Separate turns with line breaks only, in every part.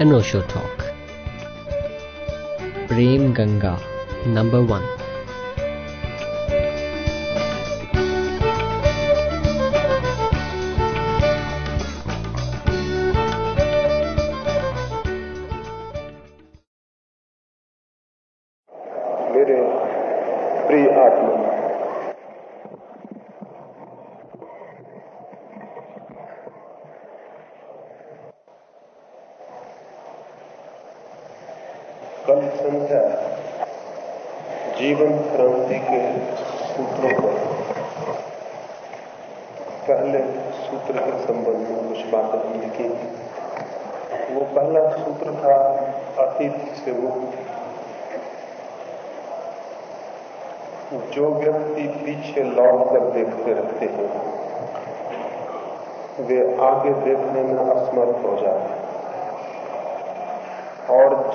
Anosho Talk. Prem Ganga, number one.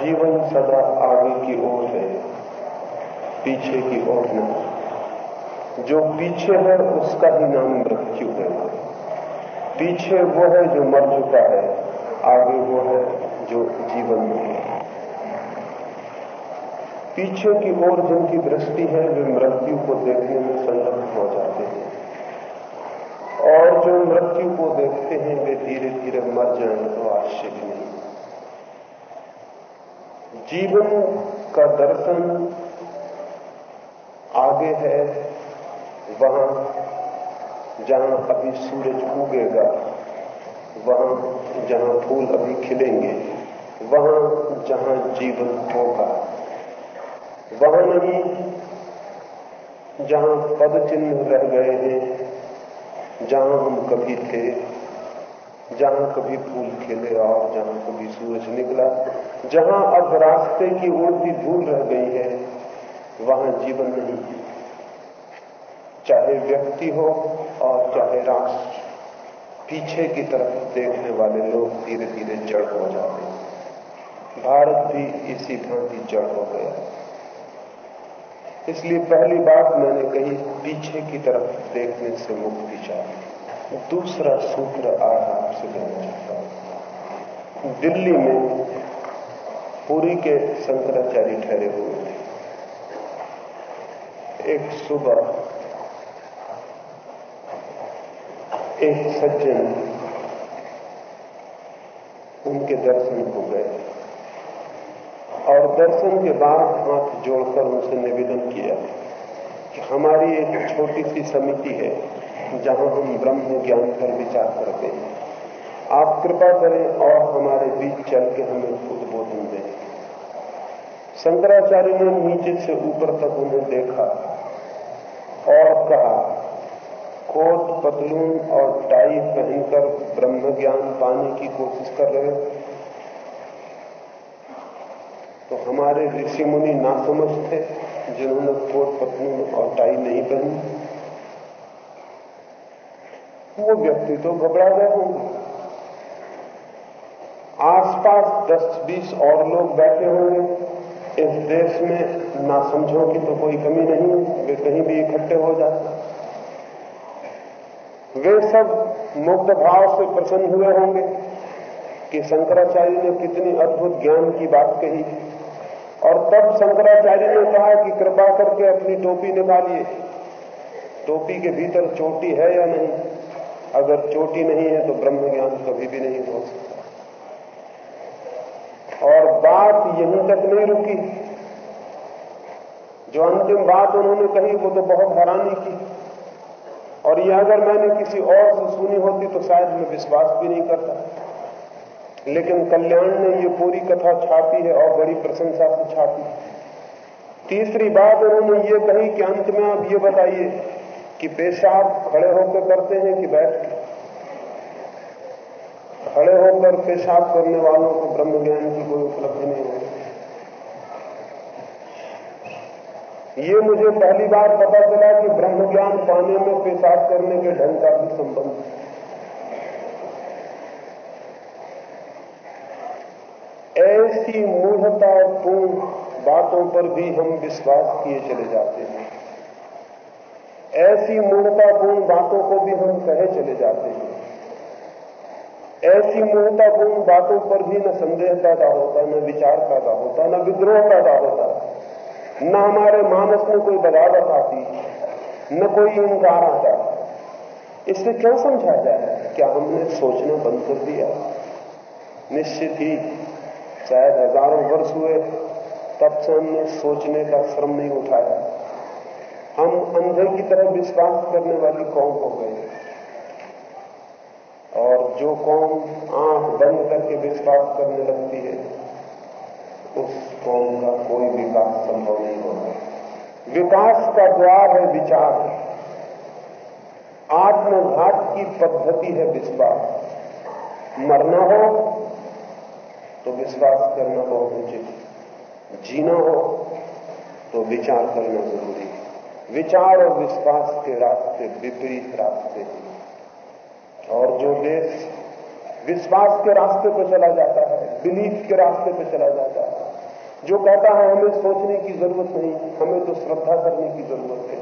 जीवन सदा आगे की ओर है, पीछे की ओर नहीं। जो पीछे है, उसका ही नाम मृत्यु है। पीछे वो है जो मर चुका है, आगे वो है जो जीवन में है। पीछे की ओर जिनकी दृष्टि है, वे मृत्यु को देखने में संलग्न हो जाते हैं। और जो मृत्यु को देखते हैं, वे धीरे धीरे मर जाएँ तो आश्चर्य नहीं। जीवन का दर्शन आगे है, वहाँ जहाँ अभी सूरज उगेगा, वहाँ जहाँ फूल अभी खिलेंगे, वहाँ जहाँ जीवन होगा। वहाँ नहीं जहाँ पद चिन्ह रह गए हैं, जहाँ हम कभी थे जहाँ कभी फूल खिले और जहाँ कभी सूरज निकला, जहाँ अब रास्ते की ओर भी धूल रह गई है, वहाँ जीवन नहीं चाहे व्यक्ति हो और चाहे राष्ट्र, पीछे की तरफ़ देखने वाले लोग धीरे धीरे जड़ हो जाते हैं। भारत भी इसी भांति जड़ हो गया इसलिए पहली बात मैंने कही, पीछे की तरफ़ देखने से मुक्ति चाहिए। दूसरा सूत्र आज आपसे देना चाहता हूँ। दिल्ली में पुरी के शंकराचार्य ठहरे हुए थे। एक सुबह एक सज्जन उनके दर्शन हो गए और दर्शन के बाद हाथ जोड़कर उनसे निवेदन किया कि हमारी एक छोटी सी समिति है जहाँ हम ब्रह्म ज्ञान पर विचार करते हैं। आप कृपा करें और हमारे बीच चल के हमें उद्बोधन दें। शंकराचार्य ने नीचे से ऊपर तक उन्हें देखा और कहा, कोट, पतलून और टाई पहनकर ब्रह्म ज्ञान पाने की कोशिश कर रहे तो हमारे ऋषि मुनि नासमझ थे, जिन्होंने कोट, पतलून और टाई नहीं पहनी। वो व्यक्ति तो घबरा गए होंगे। आसपास 10-20 और लोग बैठे होंगे। इस देश में नासमझों की तो कोई कमी नहीं, वे कहीं भी इकट्ठे हो जाते वे सब मुक्त भाव से प्रसन्न हुए होंगे कि शंकराचार्य ने कितनी अद्भुत ज्ञान की बात कही। और तब शंकराचार्य ने कहा कि कृपा करके अपनी टोपी निकालिए। टोपी के भीतर चोटी है या नहीं? अगर चोटी नहीं है तो ब्रह्म ज्ञान कभी भी नहीं हो सकता। और बात यहीं तक नहीं रुकी। जो अंतिम बात उन्होंने कही, वो तो बहुत हैरानी की। और ये अगर मैंने किसी और से सुनी होती तो शायद मैं विश्वास भी नहीं करता। लेकिन कल्याण ने ये पूरी कथा छापी है और बड़ी प्रशंसा से छापी तीसरी बात उन्होंने ये कही कि अंत में आप ये बताइए कि पेशाब खड़े होकर करते हैं कि बैठ के? खड़े होकर पेशाब करने वालों को ब्रह्म ज्ञान की कोई उपलब्धि नहीं होती ये मुझे पहली बार पता चला कि ब्रह्म ज्ञान पाने में पेशाब करने के ढंग का भी संबंध है। ऐसी मूढ़तापूर्ण बातों पर भी हम विश्वास किए चले जाते हैं। ऐसी मूढ़तापूर्ण बातों को भी हम कहे चले जाते हैं। ऐसी मूर्तापूर्ण बातों पर भी न संदेह पैदा होता, न विचार पैदा होता, न विद्रोह पैदा होता। न हमारे मानस में कोई बगावत आती, न कोई इनकार आता। इससे क्या समझा जाए क्या हमने सोचना बंद कर दिया? निश्चित ही शायद हज़ारों वर्ष हुए, तब से हमने सोचने का श्रम नहीं उठाया। हम अंधे की तरह विश्वास करने वाली कौम हो गए और जो कौम आँख बंद करके विश्वास करने लगती है, उस कौम का कोई विकास संभव नहीं होगा विकास का द्वार है विचार। आत्मघात की पद्धति है विश्वास। मरना हो तो विश्वास करना बहुत उचित जीना हो तो विचार करना ज़रूरी है। विचार और विश्वास के रास्ते, विपरीत रास्ते। और जो देश विश्वास के रास्ते पर चला जाता है, बिलीफ के रास्ते पर चला जाता है, जो कहता है, हमें सोचने की ज़रूरत नहीं, हमें तो श्रद्धा करने की ज़रूरत है,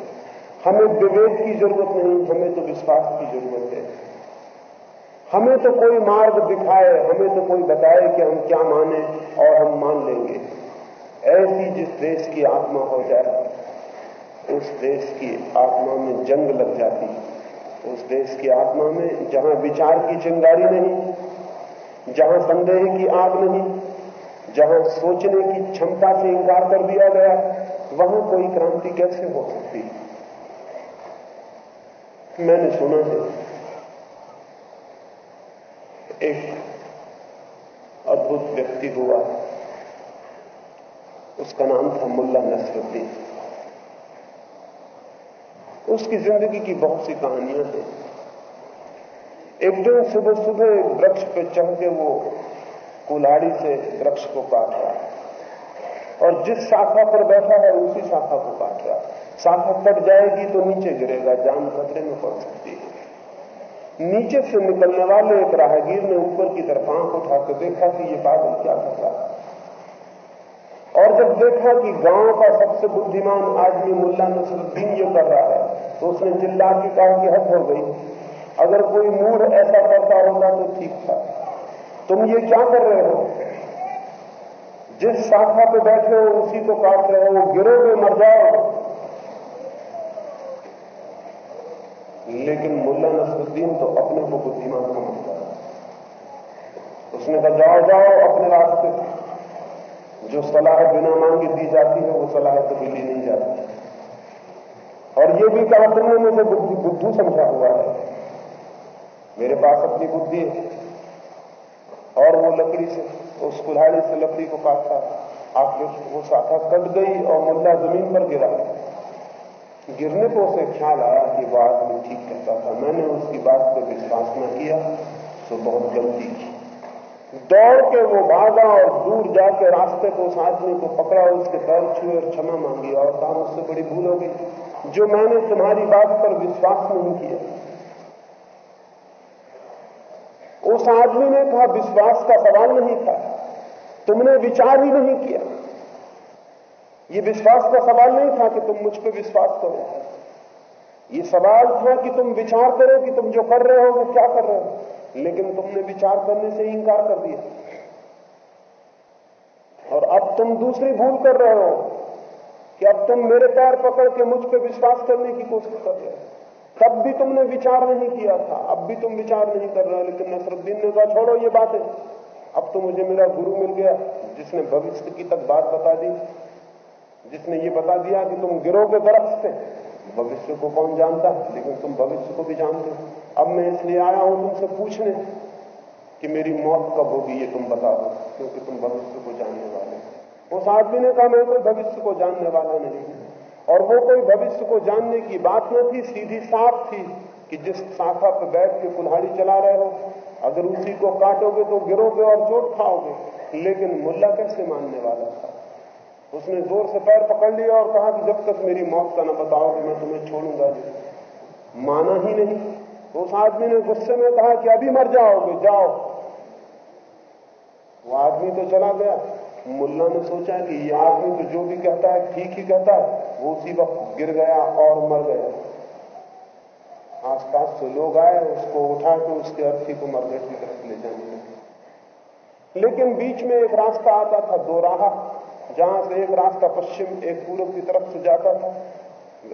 हमें विवेक की ज़रूरत नहीं, हमें तो विश्वास की ज़रूरत है। हमें तो कोई मार्ग दिखाए, हमें तो कोई बताए कि हम क्या माने और हम मान लेंगे। ऐसी जिस देश की आत्मा हो जाए उस देश की आत्मा में जंग लग जाती उस देश की आत्मा में जहाँ विचार की चिंगारी नहीं, जहाँ संदेह की आग नहीं, जहाँ सोचने की क्षमता से इंकार कर दिया गया, वहाँ कोई क्रांति कैसे हो सकती मैंने सुना है, एक अद्भुत व्यक्ति हुआ, उसका नाम था मुल्ला नसरुद्दीन। उसकी ज़िंदगी की बहुत सी कहानियाँ हैं। एक दिन सुबह सुबह वृक्ष पे चढ़ के वो कुल्हाड़ी से वृक्ष को काट रहा है। और जिस शाखा पर बैठा है, उसी शाखा को काट रहा है। शाखा कट जाएगी तो नीचे गिरेगा, जान खतरे में पड़ सकती है। नीचे से निकलने वाले एक राहगीर ने ऊपर की तरफ़ आँख उठाकर देखा कि ये पागल क्या कर रहा है। और जब देखा कि गाँव का सबसे बुद्धिमान आदमी मुल्ला नसरुद्दीन ये कर रहा है तो उसने चिल्ला की कहा कि हद हो गई। अगर कोई मूड ऐसा करता होगा तो ठीक था। तुम ये क्या कर रहे हो? जिस शाखा पे बैठे हो, उसी को काट रहे हो गिरोगे मर जाओ। लेकिन मुल्ला नसरुद्दीन तो अपने को बुद्धिमान समझता है। उसने कहा, जाओ जाओ अपने रास्ते जो सलाह बिना मांगे दी जाती है, वो सलाह कभी ली नहीं जाती। और ये भी कहा तुमने मुझे बुद्धि बुद्धू समझा हुआ है। मेरे पास अपनी बुद्धि है। और वो लकड़ी से, उस कुल्हाड़ी से लकड़ी को काटा आखिर वो शाखा कट गई और मुल्ला ज़मीन पर गिरा। गिरने को उसे ख्याल आया कि वो आदमी ठीक कहता था। मैंने उसकी बात पर विश्वास न किया तो बहुत गलती की। दौड़ के वो भागा और दूर जाके रास्ते को उस आदमी को पकड़ा, उसके पैर छुए और क्षमा मांगी और कहा मुझसे बड़ी भूल हो गई। जो मैंने तुम्हारी बात पर विश्वास नहीं किया। उस आदमी ने कहा, विश्वास का सवाल नहीं था। तुमने विचार ही नहीं किया। ये विश्वास का सवाल नहीं था कि तुम मुझ पर विश्वास करो। ये सवाल था कि तुम विचार करो कि तुम जो कर रहे हो, वो क्या कर रहे हो। लेकिन तुमने विचार करने से इंकार कर दिया। और अब तुम दूसरी भूल कर रहे हो। कि अब तुम मेरे पैर पकड़ के मुझ पर विश्वास करने की कोशिश कर रहे तब भी तुमने विचार नहीं किया था। अब भी तुम विचार नहीं कर रहे हो, लेकिन नसरुद्दीन ने कहा, छोड़ो ये बातें। अब तो मुझे मेरा गुरु मिल गया, जिसने भविष्य की तक बात बता दी, जिसने ये बता दिया कि तुम गिरोगे दरख्त से। भविष्य को कौन जानता? है लेकिन तुम भविष्य को भी जानते हो। अब मैं इसलिए आया हूँ तुमसे पूछने कि मेरी मौत कब होगी ये तुम बता दो, क्योंकि तुम भविष्य को वाले उस आदमी ने कहा, मैं कोई भविष्य को जानने वाला नहीं और वो कोई भविष्य को जानने की बात न थी, सीधी साफ़ थी कि जिस शाखा पर बैठ के कुल्हाड़ी चला रहे हो, अगर उसी को काटोगे तो गिरोगे और चोट खाओगे, लेकिन मुल्ला कैसे मानने वाला था? उसने ज़ोर से पैर पकड़ लिया और कहा कि जब तक मेरी मौत का न बताओगे, मैं तुम्हें छोड़ूँगा माना ही नहीं। तो उस आदमी ने गुस्से में कहा कि अभी मर जाओगे, जाओ। वो आदमी तो चला गया। मुल्ला ने सोचा कि ये आदमी तो जो भी कहता है, ठीक ही कहता है। वो उसी वक्त गिर गया और मर गया। आसपास से लोग आए, उसको उठा के उसके अर्थी को मरघट की तरफ़ ले जाने लगे। लेकिन बीच में एक रास्ता आता था, दो राह, जहाँ से एक रास्ता पश्चिम, एक पूर्व की तरफ़ से जाता था।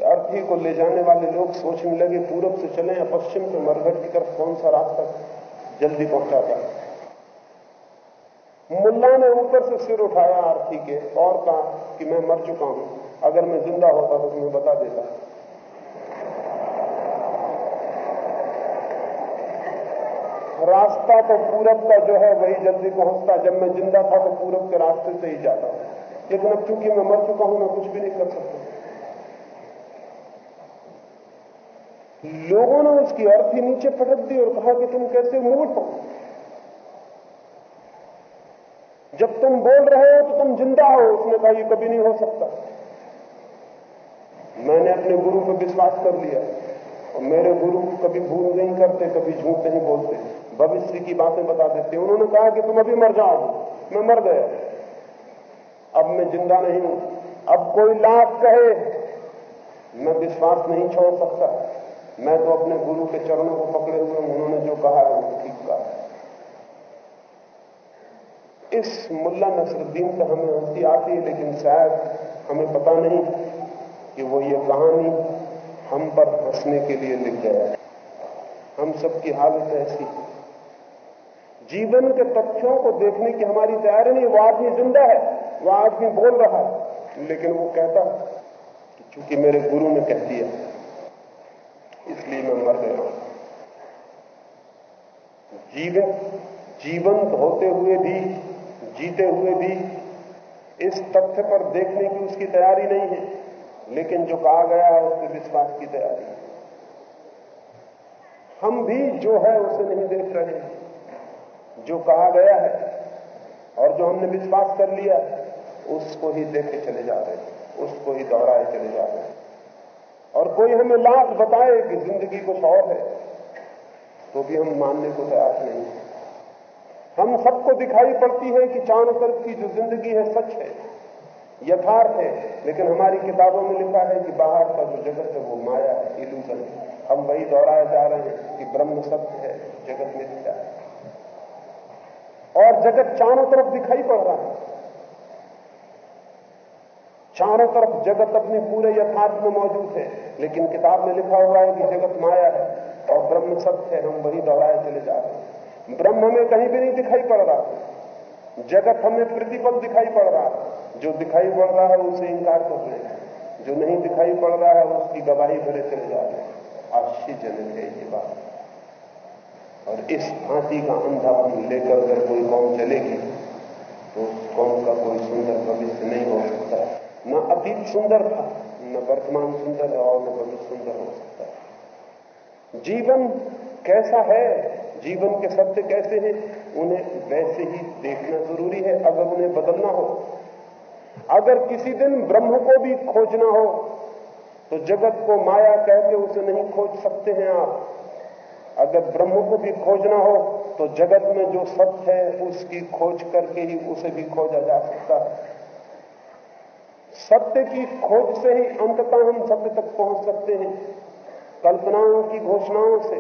अर्थी को ले जाने वाले लोग सोचने लगे, पूरब से चले या पश्चिम से मरघट की तरफ़ कौन सा रास्ता जल्दी पहुंचाता मुल्ला ने ऊपर से सिर उठाया आरती के, और कहा कि मैं मर चुका हूँ। अगर मैं ज़िंदा होता तो तुम्हें बता देता। रास्ता तो पूरब का जो है, वही जल्दी पहुँचता। जब मैं ज़िंदा था तो पूरब के रास्ते से ही जाता लेकिन अब चूँकि मैं मर चुका हूँ, मैं कुछ भी नहीं कर सकता। लोगों ने उसकी अर्थी नीचे पटक दी और कहा कि तुम कैसे मूर्ख हो? जब तुम बोल रहे हो तो तुम ज़िंदा हो उसने कहा यह कभी नहीं हो सकता। मैंने अपने गुरु पर विश्वास कर लिया। और मेरे गुरु कभी भूल नहीं करते, कभी झूठ नहीं बोलते। भविष्य की बातें बता देते उन्होंने कहा कि तुम अभी मर जाओ। मैं मर गया। अब मैं ज़िंदा नहीं हूँ। अब कोई लाख कहे, मैं विश्वास नहीं छोड़ सकता। मैं तो अपने गुरु के चरणों को पकड़े हुए उन्होंने जो कहा है ठीक कहा इस मुल्ला नसरुद्दीन से हमें हँसी आती है, लेकिन शायद हमें पता नहीं कि वो ये कहानी हम पर हंसने के लिए लिख गया है। हम सबकी हालत ऐसी जीवन के तथ्यों को देखने की हमारी तैयारी नहीं, वो आदमी ज़िंदा है, वो आदमी बोल रहा है, लेकिन वो कहता कि चूँकि मेरे गुरु ने कह दिया, इसलिए मैं मर गया जीवन, जीवंत होते हुए भी जीते हुए भी इस तथ्य पर देखने की उसकी तैयारी नहीं है, लेकिन जो कहा गया है उसके विश्वास की तैयारी है। हम भी जो है उसे नहीं देख रहे हैं। जो कहा गया है और जो हमने विश्वास कर लिया उसको ही देखे चले जा रहे हैं, उसको ही दोहराए चले जा रहे हैं। और कोई हमें लाभ बताए कि ज़िंदगी कुछ और है तो भी हम मानने को तैयार नहीं हम सबको दिखाई पड़ती है कि चारों तरफ़ की जो ज़िंदगी है सच है, यथार्थ है। लेकिन हमारी किताबों में लिखा है कि बाहर का जो जगत है वो माया है इल्यूजन हम वही दोहराए जा रहे हैं कि ब्रह्म सत्य है, जगत मिथ्या है। और जगत चारों तरफ़ दिखाई पड़ रहा है। चारों तरफ़ जगत अपने पूरे यथार्थ में मौजूद है। लेकिन किताब में लिखा हुआ है कि जगत माया है और ब्रह्म सत्य है, हम वही दोहराए चले जा रहे हैं। ब्रह्म हमें कहीं भी नहीं दिखाई पड़ रहा। जगत हमें प्रतिपल दिखाई पड़ रहा। जो दिखाई पड़ रहा है उसे इंकार कर रहे हैं जो नहीं दिखाई पड़ रहा है, उसकी गवाही भरे चले जा रहे आश्चर्यजनक है ये बात। और इस भांति का अंधापन लेकर अगर कोई कौम चलेगी तो उस कौम का कोई सुंदर भविष्य नहीं हो सकता। न अतीत सुंदर था, न वर्तमान सुंदर है और न भविष्य सुंदर हो सकता है। जीवन कैसा है? जीवन के सत्य कैसे हैं, उन्हें वैसे ही देखना ज़रूरी है अगर उन्हें बदलना हो। अगर किसी दिन ब्रह्म को भी खोजना हो तो जगत को माया कहते उसे नहीं खोज सकते हैं आप। अगर ब्रह्म को भी खोजना हो तो जगत में जो सत्य है, उसकी खोज करके ही उसे भी खोजा जा सकता है। सत्य की खोज से ही अंततः हम सत्य तक पहुँच सकते हैं। कल्पनाओं की घोषणाओं से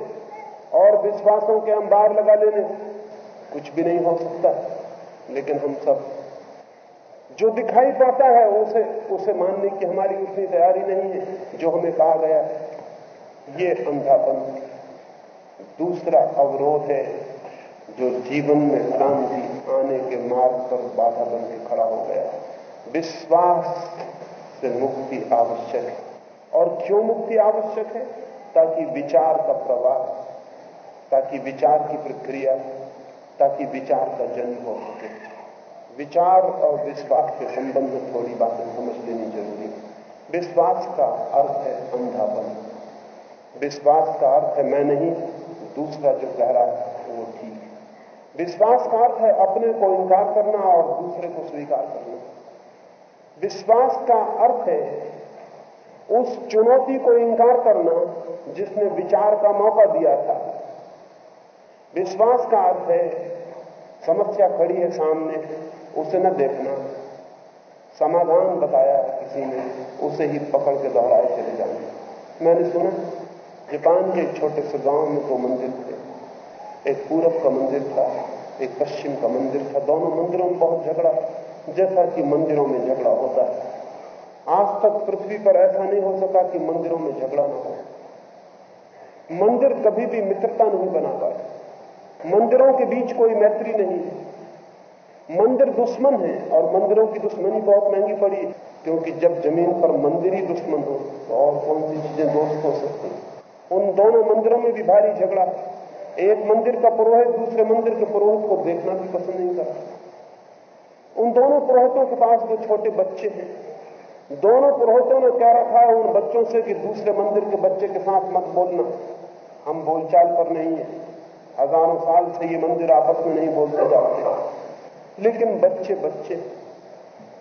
और विश्वासों के अंबार लगा लेने। कुछ भी नहीं हो सकता, लेकिन हम सब जो दिखाई पड़ता है, उसे उसे मानने की हमारी उतनी तैयारी नहीं है, जो हमें कहा गया है। ये अंधापन। दूसरा अवरोध है, जो जीवन में क्रांति आने के मार्ग पर बाधा बन के खड़ा हो गया। विश्वास से मुक्ति आवश्यक है। और क्यों मुक्ति आवश्यक है? ताकि विचार का प्रवाह ताकि विचार की प्रक्रिया, ताकि विचार का जन्म हो सके। विचार और विश्वास के संबंध में थोड़ी बातें समझ लेनी ज़रूरी विश्वास का अर्थ है अंधापन। विश्वास का अर्थ है मैं नहीं, दूसरा जो कह रहा है, वो ठीक है। विश्वास का अर्थ है अपने को इंकार करना और दूसरे को स्वीकार करना। विश्वास का अर्थ है उस चुनौती को इंकार करना जिसने विचार का मौका दिया था। विश्वास का अर्थ है, समस्या खड़ी है सामने, उसे न देखना। समाधान बताया किसी ने, उसे ही पकड़ के दोहराए चले जाना। मैंने सुना, जापान के छोटे से गाँव में दो मंदिर थे। एक पूरब का मंदिर था, एक पश्चिम का मंदिर था। दोनों मंदिरों में बहुत झगड़ा, जैसा कि मंदिरों में झगड़ा होता है। आज तक पृथ्वी पर ऐसा नहीं हो सका कि मंदिरों में झगड़ा ना हो। मंदिर कभी भी मित्रता नहीं बना पाए। मंदिरों के बीच कोई मैत्री नहीं है। मंदिर दुश्मन है और मंदिरों की दुश्मनी बहुत महँगी पड़ी, क्योंकि जब ज़मीन पर मंदिर ही दुश्मन हो तो और कौन सी चीज़ें दोस्त हो सकती उन दोनों मंदिरों में भी भारी झगड़ा। एक मंदिर का पुरोहित दूसरे मंदिर के पुरोहित को देखना भी पसंद नहीं करता। उन दोनों पुरोहितों के पास जो छोटे बच्चे हैं, दोनों पुरोहितों ने कह रखा है उन बच्चों से कि दूसरे मंदिर के बच्चे के साथ मत बोलना। हम बोलचाल पर नहीं है। हज़ारों साल से ये मंदिर आपस में नहीं बोलते जाते। लेकिन बच्चे बच्चे,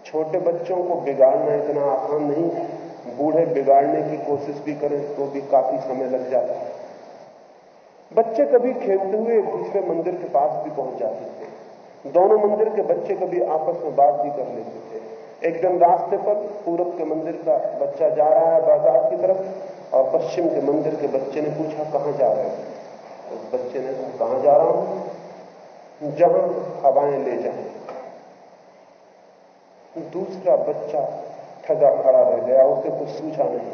छोटे बच्चों को बिगाड़ना इतना आसान नहीं बूढ़े बिगाड़ने की कोशिश भी करें तो भी काफ़ी समय लग जाता है। बच्चे कभी खेलते हुए दूसरे मंदिर के पास भी पहुँच जाते थे। दोनों मंदिर के बच्चे कभी आपस में बात भी कर लेते थे। एक दिन रास्ते पर पूरब के मंदिर का बच्चा जा रहा है बाज़ार की तरफ़ और पश्चिम के मंदिर के बच्चे ने पूछा, कहाँ जा रहे हो? उस बच्चे ने कहा जा रहा हूँ? जहाँ, हवाएँ ले जाएँ दूसरा बच्चा ठगा खड़ा रह गया, उसे कुछ सूझा नहीं।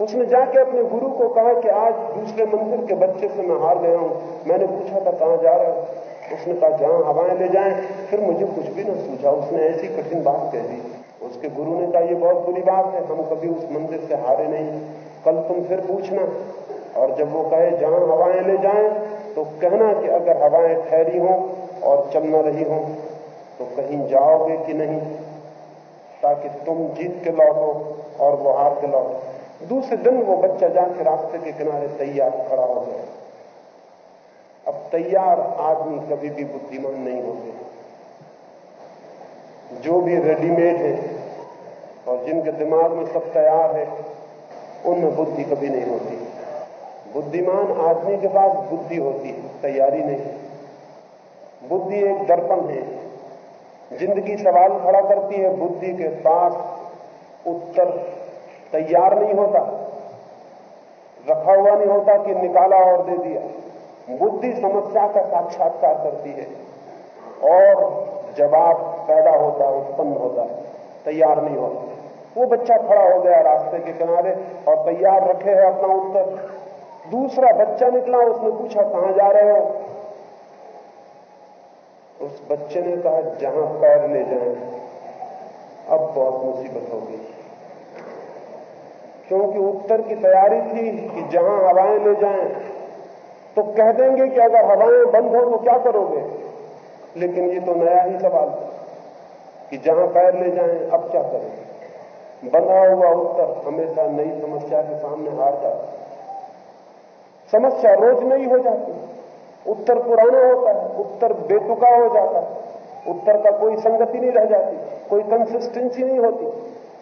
उसने जाके अपने गुरु को कहा कि आज दूसरे मंदिर के बच्चे से मैं हार गया हूँ। मैंने पूछा था कहाँ जा रहा है? उसने कहा, जहाँ, हवाएँ ले जाएँ। फिर मुझे कुछ भी ना सूझा। उसने ऐसी कठिन बात कह दी। उसके गुरु ने कहा यह बहुत बुरी बात है, हम कभी उस मंदिर से हारे नहीं। कल तुम फिर पूछना। और जब वो कहे, जहाँ हवाएँ ले जाएँ तो कहना कि अगर हवाएँ ठहरी हों और चल न रही हों तो कहीं जाओगे कि नहीं? ताकि तुम जीत के लौटो और वो हार के लौटो। दूसरे दिन वो बच्चा जाके रास्ते के किनारे तैयार खड़ा हो गया। अब तैयार आदमी कभी भी बुद्धिमान नहीं होते। जो भी रेडीमेड है और जिनके दिमाग में सब तैयार है, उनमें बुद्धि कभी नहीं होती। बुद्धिमान आदमी के पास बुद्धि होती है, तैयारी नहीं बुद्धि एक दर्पण है। ज़िंदगी सवाल खड़ा करती है, बुद्धि के पास उत्तर तैयार नहीं होता। रखा हुआ नहीं होता कि निकाला और दे दिया। बुद्धि समस्या का साक्षात्कार करती है और जवाब पैदा होता है उत्पन्न होता है तैयार नहीं होता। वो बच्चा खड़ा हो गया रास्ते के किनारे और तैयार रखे है अपना उत्तर। दूसरा बच्चा निकला, उसने पूछा, कहाँ जा रहे हो? उस बच्चे ने कहा, जहाँ पैर ले जाए। अब बहुत मुसीबत हो गई। क्योंकि उत्तर की तैयारी थी कि जहाँ हवाएँ ले जाएँ तो कह देंगे कि अगर हवाएँ बंद हो तो क्या करोगे? लेकिन ये तो नया ही सवाल था कि जहाँ पैर ले जाएँ, अब क्या करें? बंधा हुआ उत्तर हमेशा नई समस्या के सामने हार जाता समस्या रोज नहीं हो जाती। उत्तर पुराना होता है, उत्तर बेतुका हो जाता है। उत्तर का कोई संगति नहीं रह जाती, कोई कंसिस्टेंसी नहीं होती।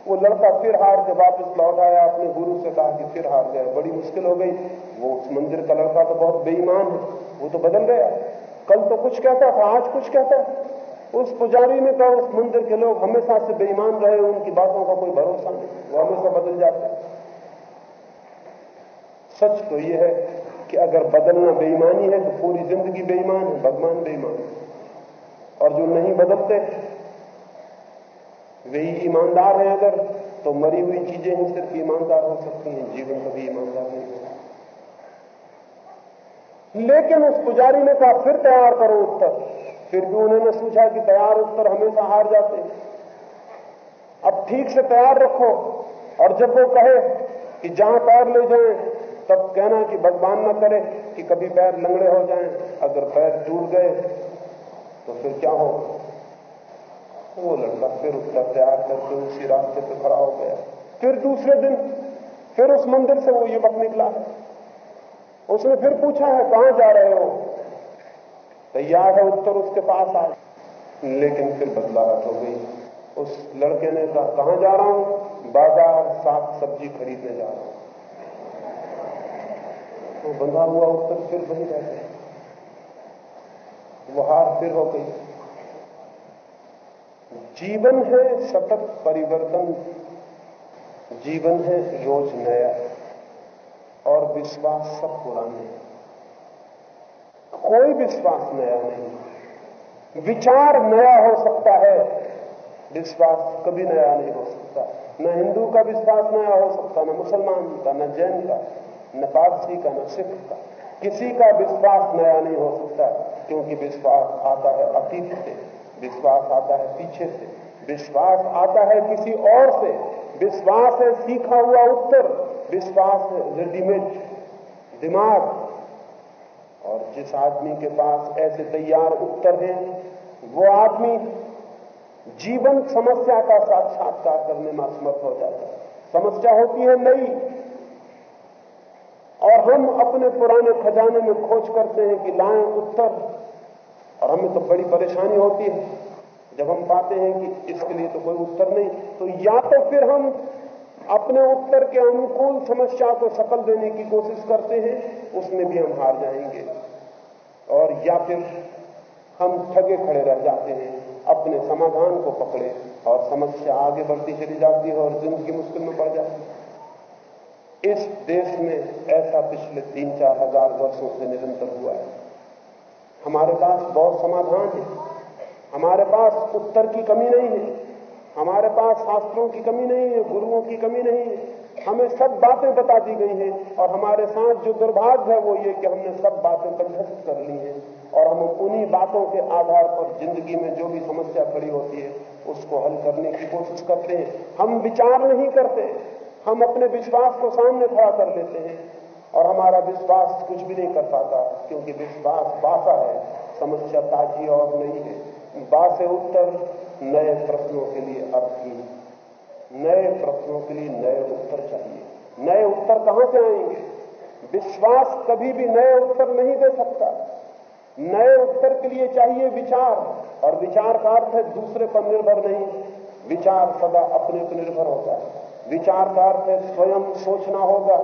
वो लड़का फिर हार के वापस लौट आया, अपने गुरु से कहा कि फिर हार गया बड़ी मुश्किल हो गई। वो उस मंदिर का लड़का तो बहुत बेईमान है, वो तो बदल गया। कल तो कुछ कहता था, आज कुछ कहता है। उस पुजारी ने कहा, उस मंदिर के लोग हमेशा से बेईमान रहे, उनकी बातों का कोई भरोसा नहीं। वो हमेशा बदल जाते। सच तो यह है कि अगर बदलना बेईमानी है तो पूरी ज़िंदगी बेईमान है, भगवान बेईमान है। और जो नहीं बदलते वही ईमानदार हैं अगर तो मरी हुई चीज़ें ही सिर्फ़ ईमानदार हो सकती हैं, जीवन कभी ईमानदार नहीं होता लेकिन उस पुजारी ने कहा, फिर तैयार करो उत्तर। फिर भी उन्होंने सोचा कि तैयार उत्तर हमेशा हार जाते अब ठीक से तैयार रखो, और जब वो कहे कि, जहाँ पैर ले जाए तब कहना कि भगवान न करे कि कभी पैर लंगड़े हो जाएँ, अगर पैर टूट गए तो फिर क्या हो? वो लड़का फिर उसका तैयार करके उसी रास्ते पे खड़ा हो गया। फिर दूसरे दिन, फिर उस मंदिर से वो युवक निकला। उसने फिर पूछा है कहाँ जा रहे हो? तैयार है, उत्तर उसके पास आ लेकिन फिर बदलाहट हो गई। उस लड़के ने कहाँ जा रहा हूँ? बाज़ार, साग सब्ज़ी खरीदने जा रहा हूँ। तो बंधा हुआ उत्तर फिर वही रह वो हार फिर हो। गई जीवन है सतत परिवर्तन, जीवन है रोज नया, और विश्वास सब पुराने कोई विश्वास नया नहीं। विचार नया हो सकता है, विश्वास कभी नया नहीं हो सकता। न हिंदू का विश्वास नया हो सकता, न मुसलमान का, न जैन का। न पारसी का न सिख का किसी का विश्वास नया नहीं हो सकता, क्योंकि विश्वास आता है अतीत से, विश्वास आता है पीछे से। विश्वास आता है किसी और से। विश्वास है सीखा हुआ उत्तर, विश्वास है रेडीमेड दिमाग। और जिस आदमी के पास ऐसे तैयार उत्तर हैं, वो आदमी जीवन समस्या का साक्षात्कार करने में असमर्थ हो जाता है। समस्या होती है नई और हम अपने पुराने खजाने में खोज करते हैं कि लाएँ उत्तर। और हमें तो बड़ी परेशानी होती है। जब हम पाते हैं कि इसके लिए तो कोई उत्तर नहीं तो या तो फिर हम अपने उत्तर के अनुकूल समस्या को सफल देने की कोशिश करते हैं, उसमें भी हम हार जाएँगे। और या फिर हम ठगे खड़े रह जाते हैं, अपने समाधान को पकड़े और समस्या आगे बढ़ती चली जाती है और ज़िंदगी मुश्किल में पड़ जाती है। इस देश में ऐसा पिछले तीन चार हज़ार वर्षों से निरंतर हुआ है। हमारे पास बहुत समाधान है। हमारे पास उत्तर की कमी नहीं है। हमारे पास शास्त्रों की कमी नहीं है, गुरुओं की कमी नहीं है। हमें सब बातें बता दी गई हैं और हमारे साथ जो दुर्भाग्य है वो ये कि हमने सब बातें कंठस्थ कर ली हैं और हम उन्हीं बातों के आधार पर ज़िंदगी में जो भी समस्या खड़ी होती है, उसको हल करने की कोशिश करते हैं। हम विचार नहीं करते। हम अपने विश्वास को सामने खड़ा कर लेते हैं और हमारा विश्वास कुछ भी नहीं कर पाता, क्योंकि विश्वास बासा है, समस्या ताजी और नहीं है। बासे उत्तर, नए प्रश्नों के लिए अर्थहीन नए प्रश्नों के लिए नए उत्तर चाहिए। नए उत्तर कहाँ से आएँगे? विश्वास कभी भी नए उत्तर नहीं दे सकता। नए उत्तर के लिए चाहिए विचार, और विचार का अर्थ है दूसरे पर निर्भर नहीं। विचार सदा अपने पर निर्भर होता है। विचार का अर्थ है स्वयं सोचना होगा।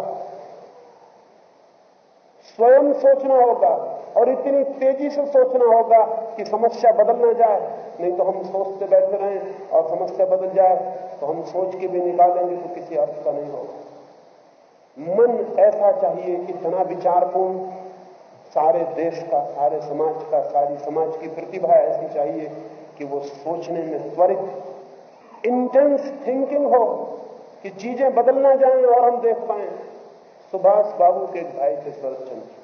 स्वयं सोचना होगा और इतनी तेज़ी से सोचना होगा कि समस्या बदल ना जाए। नहीं तो हम सोचते बैठे रहें और समस्या बदल जाए तो हम सोच के भी निकालेंगे तो किसी अर्थ का नहीं होगा। मन ऐसा चाहिए कि इतना विचारपूर्ण सारे देश का, सारे समाज का, सारी समाज की प्रतिभा ऐसी चाहिए कि वो सोचने में त्वरित इंटेंस थिंकिंग हो। कि चीज़ें बदल ना जाए और हम देख पाए। सुभाष बाबू के एक भाई थे शरद चंद्र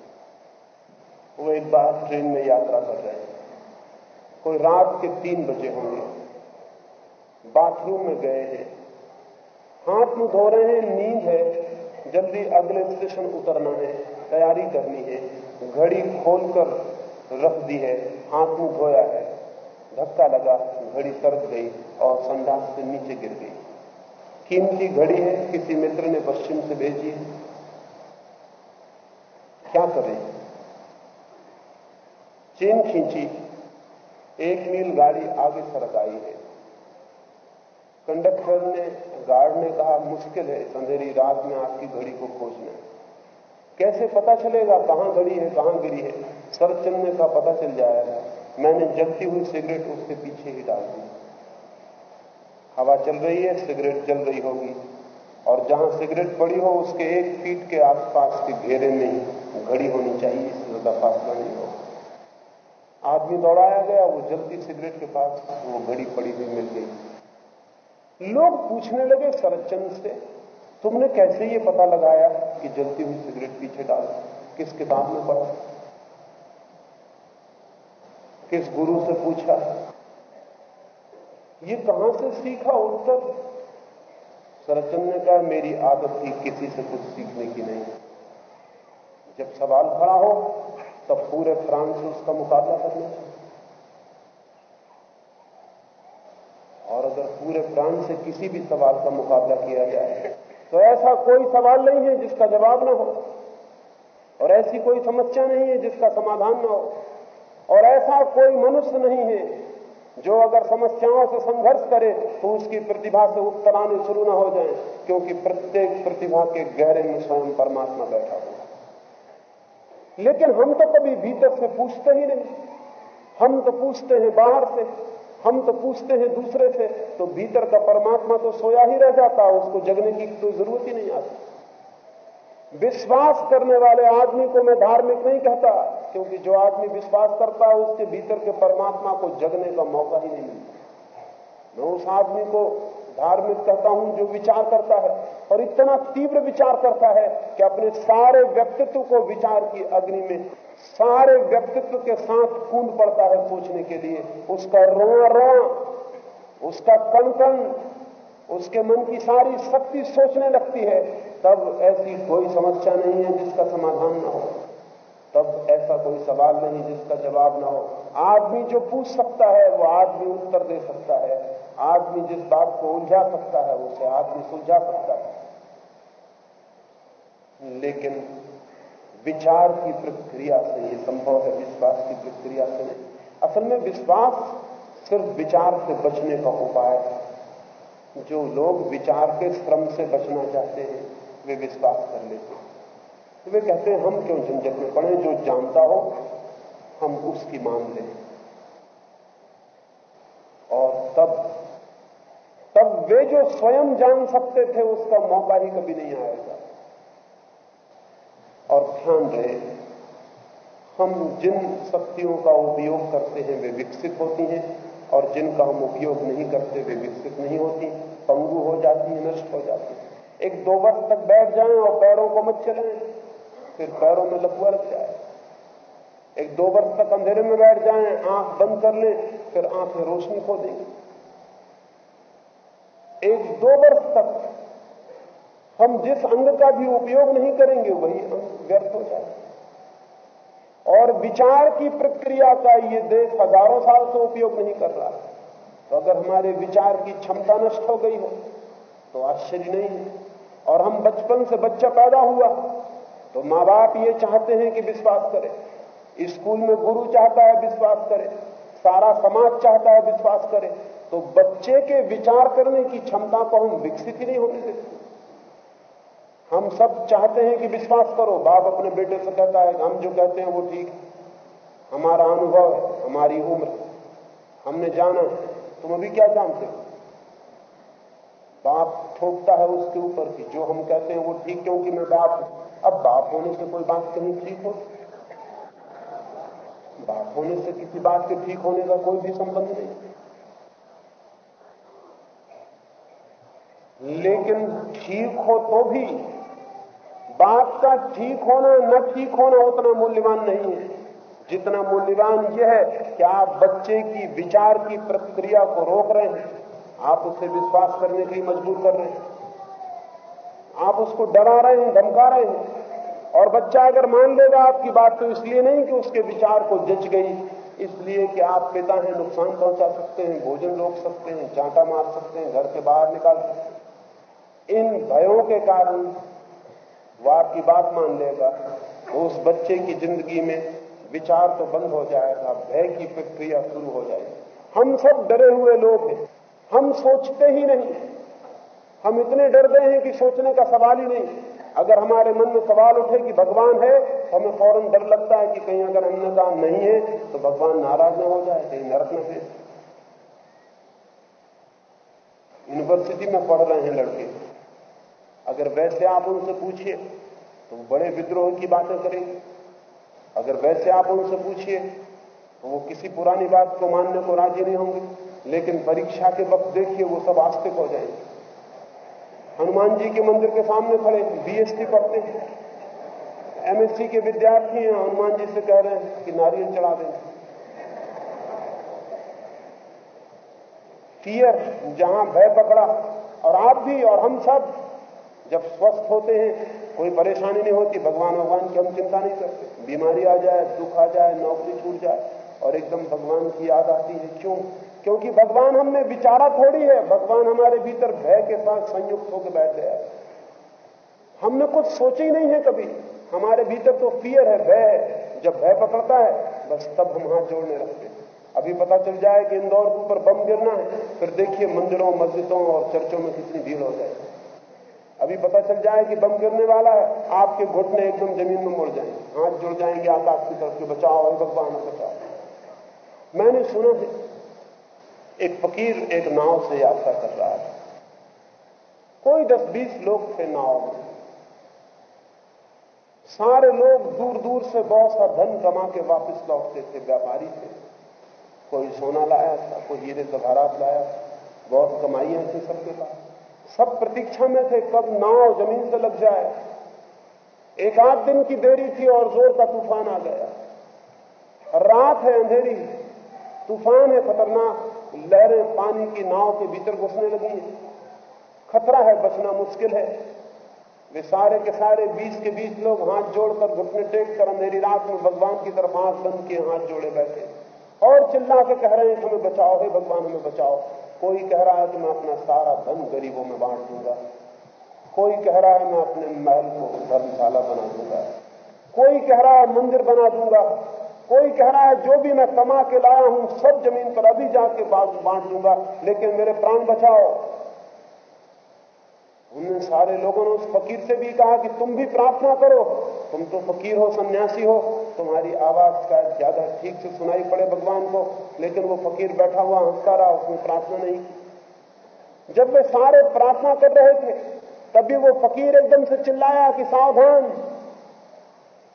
वो एक बार ट्रेन में यात्रा कर रहे हैं कोई रात के तीन बजे होंगे। बाथरूम में गए हैं। हाथ मुँह धो रहे हैं, नींद है। जल्दी अगले स्टेशन उतरना है। तैयारी करनी है। घड़ी खोलकर रख दी है। हाथ मुँह धोया है। धक्का लगा, घड़ी सरक गई और संडास से नीचे गिर गई। कीमती घड़ी है, किसी मित्र ने पश्चिम से भेजी है? क्या करें? चेन खींची। एक मील गाड़ी आगे सरक आई है। कंडक्टर ने, गार्ड ने कहा, मुश्किल है अंधेरी रात में आपकी घड़ी को खोजना। कैसे पता चलेगा कहाँ घड़ी है, कहाँ गिरी है? सरचंद ने कहा पता चल जाएगा। मैंने जलती हुई सिगरेट उसके पीछे ही डाल दी। हवा चल रही है, सिगरेट जल रही होगी। और जहाँ सिगरेट पड़ी हो, उसके एक फीट के आसपास के घेरे में ही घड़ी होनी चाहिए इससे ज़्यादा फासला नहीं होगा। आदमी दौड़ाया गया, वो जल्दी सिगरेट के पास, वो घड़ी पड़ी हुई मिल गई। लोग पूछने लगे शरदचंद से, तुमने कैसे ये पता लगाया कि जलती हुई सिगरेट पीछे डाल? किस किताब में पढ़ा? किस गुरु से पूछा ये कहाँ से सीखा उत्तर शरदचंद ने कहा मेरी आदत थी किसी से कुछ सीखने की नहीं। जब सवाल खड़ा हो, तब पूरे फ्रांस से उसका मुकाबला करना चाहिए और अगर पूरे फ्रांस से किसी भी सवाल का मुकाबला किया जाए तो ऐसा कोई सवाल नहीं है जिसका जवाब ना हो। और ऐसी कोई समस्या नहीं है जिसका समाधान ना हो। और ऐसा कोई मनुष्य नहीं है जो अगर समस्याओं से संघर्ष करे तो उसकी प्रतिभा से उत्तर आने शुरू ना हो जाए, क्योंकि प्रत्येक प्रतिभा के गहरे में स्वयं परमात्मा बैठा हुआ लेकिन हम तो कभी भीतर से पूछते ही नहीं। हम तो पूछते हैं बाहर से, हम तो पूछते हैं दूसरे से तो भीतर का परमात्मा तो सोया ही रह जाता है उसको जगने की कोई ज़रूरत ही नहीं आती। विश्वास करने वाले आदमी को मैं धार्मिक नहीं कहता, क्योंकि जो आदमी विश्वास करता है, उसके भीतर के परमात्मा को जगने का मौका ही नहीं मिलता। मैं उस आदमी को धार्मिक कहता हूँ जो विचार करता है, और इतना तीव्र विचार करता है कि अपने सारे व्यक्तित्व को विचार की अग्नि में, सारे व्यक्तित्व के साथ कूद पड़ता है सोचने के लिए। उसका रोआ रोआ, उसका कण कण, उसके मन की सारी शक्ति सोचने लगती है। तब ऐसी कोई समस्या नहीं है जिसका समाधान ना हो। तब ऐसा कोई सवाल नहीं जिसका जवाब ना हो। आदमी जो पूछ सकता है, वो आदमी उत्तर दे सकता है। आदमी जिस बात को उलझा सकता है, उसे आदमी सुलझा सकता है। लेकिन विचार की प्रक्रिया से ये संभव है, विश्वास की प्रक्रिया से नहीं। असल में विश्वास सिर्फ़ विचार से बचने का उपाय है। जो लोग विचार के श्रम से बचना चाहते हैं वे विश्वास कर लेते तो वे कहते हैं, हम क्यों झंझट में पड़े? जो जानता हो, हम उसकी मान लें। और तब तब वे जो स्वयं जान सकते थे, उसका मौका ही कभी नहीं आएगा। और ध्यान रहे, हम जिन शक्तियों का उपयोग करते हैं, वे विकसित होती हैं, और जिनका हम उपयोग नहीं करते, वे विकसित नहीं होती। पंगु हो जाती है, नष्ट हो जाती है। एक दो वर्ष तक बैठ जाएँ और पैरों को मत चलाएँ, फिर पैरों में लपुआ लग जाए। एक दो वर्ष तक अंधेरे में बैठ जाएँ, आँख बंद कर लें, फिर आँखें रोशनी खो देंगी एक दो वर्ष तक हम जिस अंग का भी उपयोग नहीं करेंगे, वही अंग व्यर्थ हो जाए। और विचार की प्रक्रिया का ये देश हज़ारों साल से उपयोग नहीं कर रहा। तो अगर हमारे विचार की क्षमता नष्ट हो गई हो तो आश्चर्य नहीं है। और हम बचपन से बच्चा पैदा हुआ तो माँ बाप ये चाहते हैं कि विश्वास करे। स्कूल में गुरु चाहता है विश्वास करे। सारा समाज चाहता है विश्वास करे। तो बच्चे के विचार करने की क्षमता को हम विकसित ही नहीं होने देते। हम सब चाहते हैं कि विश्वास करो। बाप अपने बेटे से कहता है, हम जो कहते हैं वो ठीक हमारा अनुभव है, हमारी उम्र हमने जाना तुम अभी क्या जानते हो? बाप ठोकता है उसके ऊपर कि जो हम कहते हैं वो ठीक, क्योंकि मैं बाप हूँ। अब बाप होने से कोई बात कहीं ठीक हो? बाप होने से किसी बात के ठीक होने का कोई भी संबंध नहीं। लेकिन ठीक हो तो भी बात का ठीक होना, न ठीक होना उतना मूल्यवान नहीं है। जितना मूल्यवान यह है कि आप बच्चे की विचार की प्रक्रिया को रोक रहे हैं। आप उसे विश्वास करने के लिए मजबूर कर रहे हैं। आप उसको डरा रहे हैं, धमका रहे हैं। और बच्चा अगर मान लेगा आपकी बात तो इसलिए नहीं कि उसके विचार को जच गई। इसलिए कि आप पिता हैं, नुकसान पहुँचा सकते हैं, भोजन रोक सकते हैं, चांटा मार सकते हैं, घर से बाहर निकाल सकते हैं। इन भयों के कारण वो आपकी बात मान लेगा। तो उस बच्चे की ज़िंदगी में विचार तो बंद हो जाएगा, भय की प्रक्रिया शुरू हो जाएगी। हम सब डरे हुए लोग हैं। हम सोचते ही नहीं हम इतने डर गए हैं कि सोचने का सवाल ही नहीं। अगर हमारे मन में सवाल उठे कि भगवान है तो हमें फ़ौरन डर लगता है कि कहीं अगर हमने कहा नहीं है तो भगवान नाराज़ न हो जाए, कहीं नरक न दे यूनिवर्सिटी में पढ़ रहे हैं लड़के। अगर वैसे आप उनसे पूछिए तो बड़े विद्रोह की बातें करेंगे। अगर वैसे आप उनसे पूछिए तो वो किसी पुरानी बात को मानने को राज़ी नहीं होंगे। लेकिन परीक्षा के वक्त देखिए वो सब आस्तिक हो जाएँगे। हनुमान जी के मंदिर के सामने खड़े बीएसटी पढ़ते हैं। एमएससी के विद्यार्थी हैं, हनुमान जी से कह रहे हैं कि नारियल चढ़ा दें फियर जहाँ भय पकड़ा, और आप भी और हम सब जब स्वस्थ होते हैं, कोई परेशानी नहीं होती, भगवान भगवान की हम चिंता नहीं करते। बीमारी आ जाए, दुख आ जाए, नौकरी छूट जाए। और एकदम भगवान की याद आती है, क्यों? क्योंकि भगवान हमने विचारा थोड़ी है। भगवान हमारे भीतर भय के साथ संयुक्त होकर बैठ गया हमने कुछ सोचा ही नहीं है कभी। हमारे भीतर तो फियर है, भय जब भय पकड़ता है, बस तब हम हाथ जोड़ने लगते हैं। अभी पता चल जाए कि इंदौर के ऊपर बम गिरना है, फिर देखिए मंदिरों, मस्जिदों और चर्चों में कितनी भीड़ हो जाए। अभी पता चल जाए कि बम गिरने वाला है, आपके घुटने एकदम ज़मीन में मुड़ जाएँगे। हाथ जुड़ जाएँगे आकाश की तरफ़ से बचाओ भगवान बचाओ। मैंने सुना है एक फकीर एक नाव से यात्रा कर रहा है कोई दस बीस लोग थे नाव में। सारे लोग दूर दूर से बहुत सा धन कमा के वापस लौटते थे, व्यापारी थे। कोई सोना लाया था, कोई हीरे जवाहरात लाया बहुत कमाइयाँ थी सबके पास। सब प्रतीक्षा में थे, कब नाव ज़मीन से लग जाए। एक आध दिन की देरी थी और ज़ोर का तूफ़ान आ गया। रात है अंधेरी। तूफ़ान है खतरनाक, लहरें पानी की नाव के भीतर घुसने लगी खतरा है, बचना मुश्किल है। वे सारे के सारे बीच के बीच लोग हाथ जोड़कर घुटने टेक कर अंधेरी रात में भगवान की तरफ़ हाथ बंद किए, हाथ जोड़े बैठे। और चिल्ला के कह रहे हैं कि हमें बचाओ, हे भगवान, हमें बचाओ। कोई कह रहा है कि मैं अपना सारा धन गरीबों में बांट दूँगा। कोई कह रहा है, मैं अपने महल को धर्मशाला बना दूँगा। कोई कह रहा है, मंदिर बना दूँगा। कोई कह रहा है, जो भी मैं कमा के लाया हूँ, सब ज़मीन पर अभी जाके बांट दूँगा, लेकिन मेरे प्राण बचाओ। उन सारे लोगों ने उस फकीर से भी कहा कि तुम भी प्रार्थना करो। तुम तो फकीर हो, सन्यासी हो। तुम्हारी आवाज़ का ज़्यादा ठीक से सुनाई पड़े भगवान को, लेकिन वो फकीर बैठा हुआ हंसता रहा उसने प्रार्थना नहीं की। जब वे सारे प्रार्थना कर रहे थे, तभी वो फकीर एकदम से चिल्लाया कि सावधान।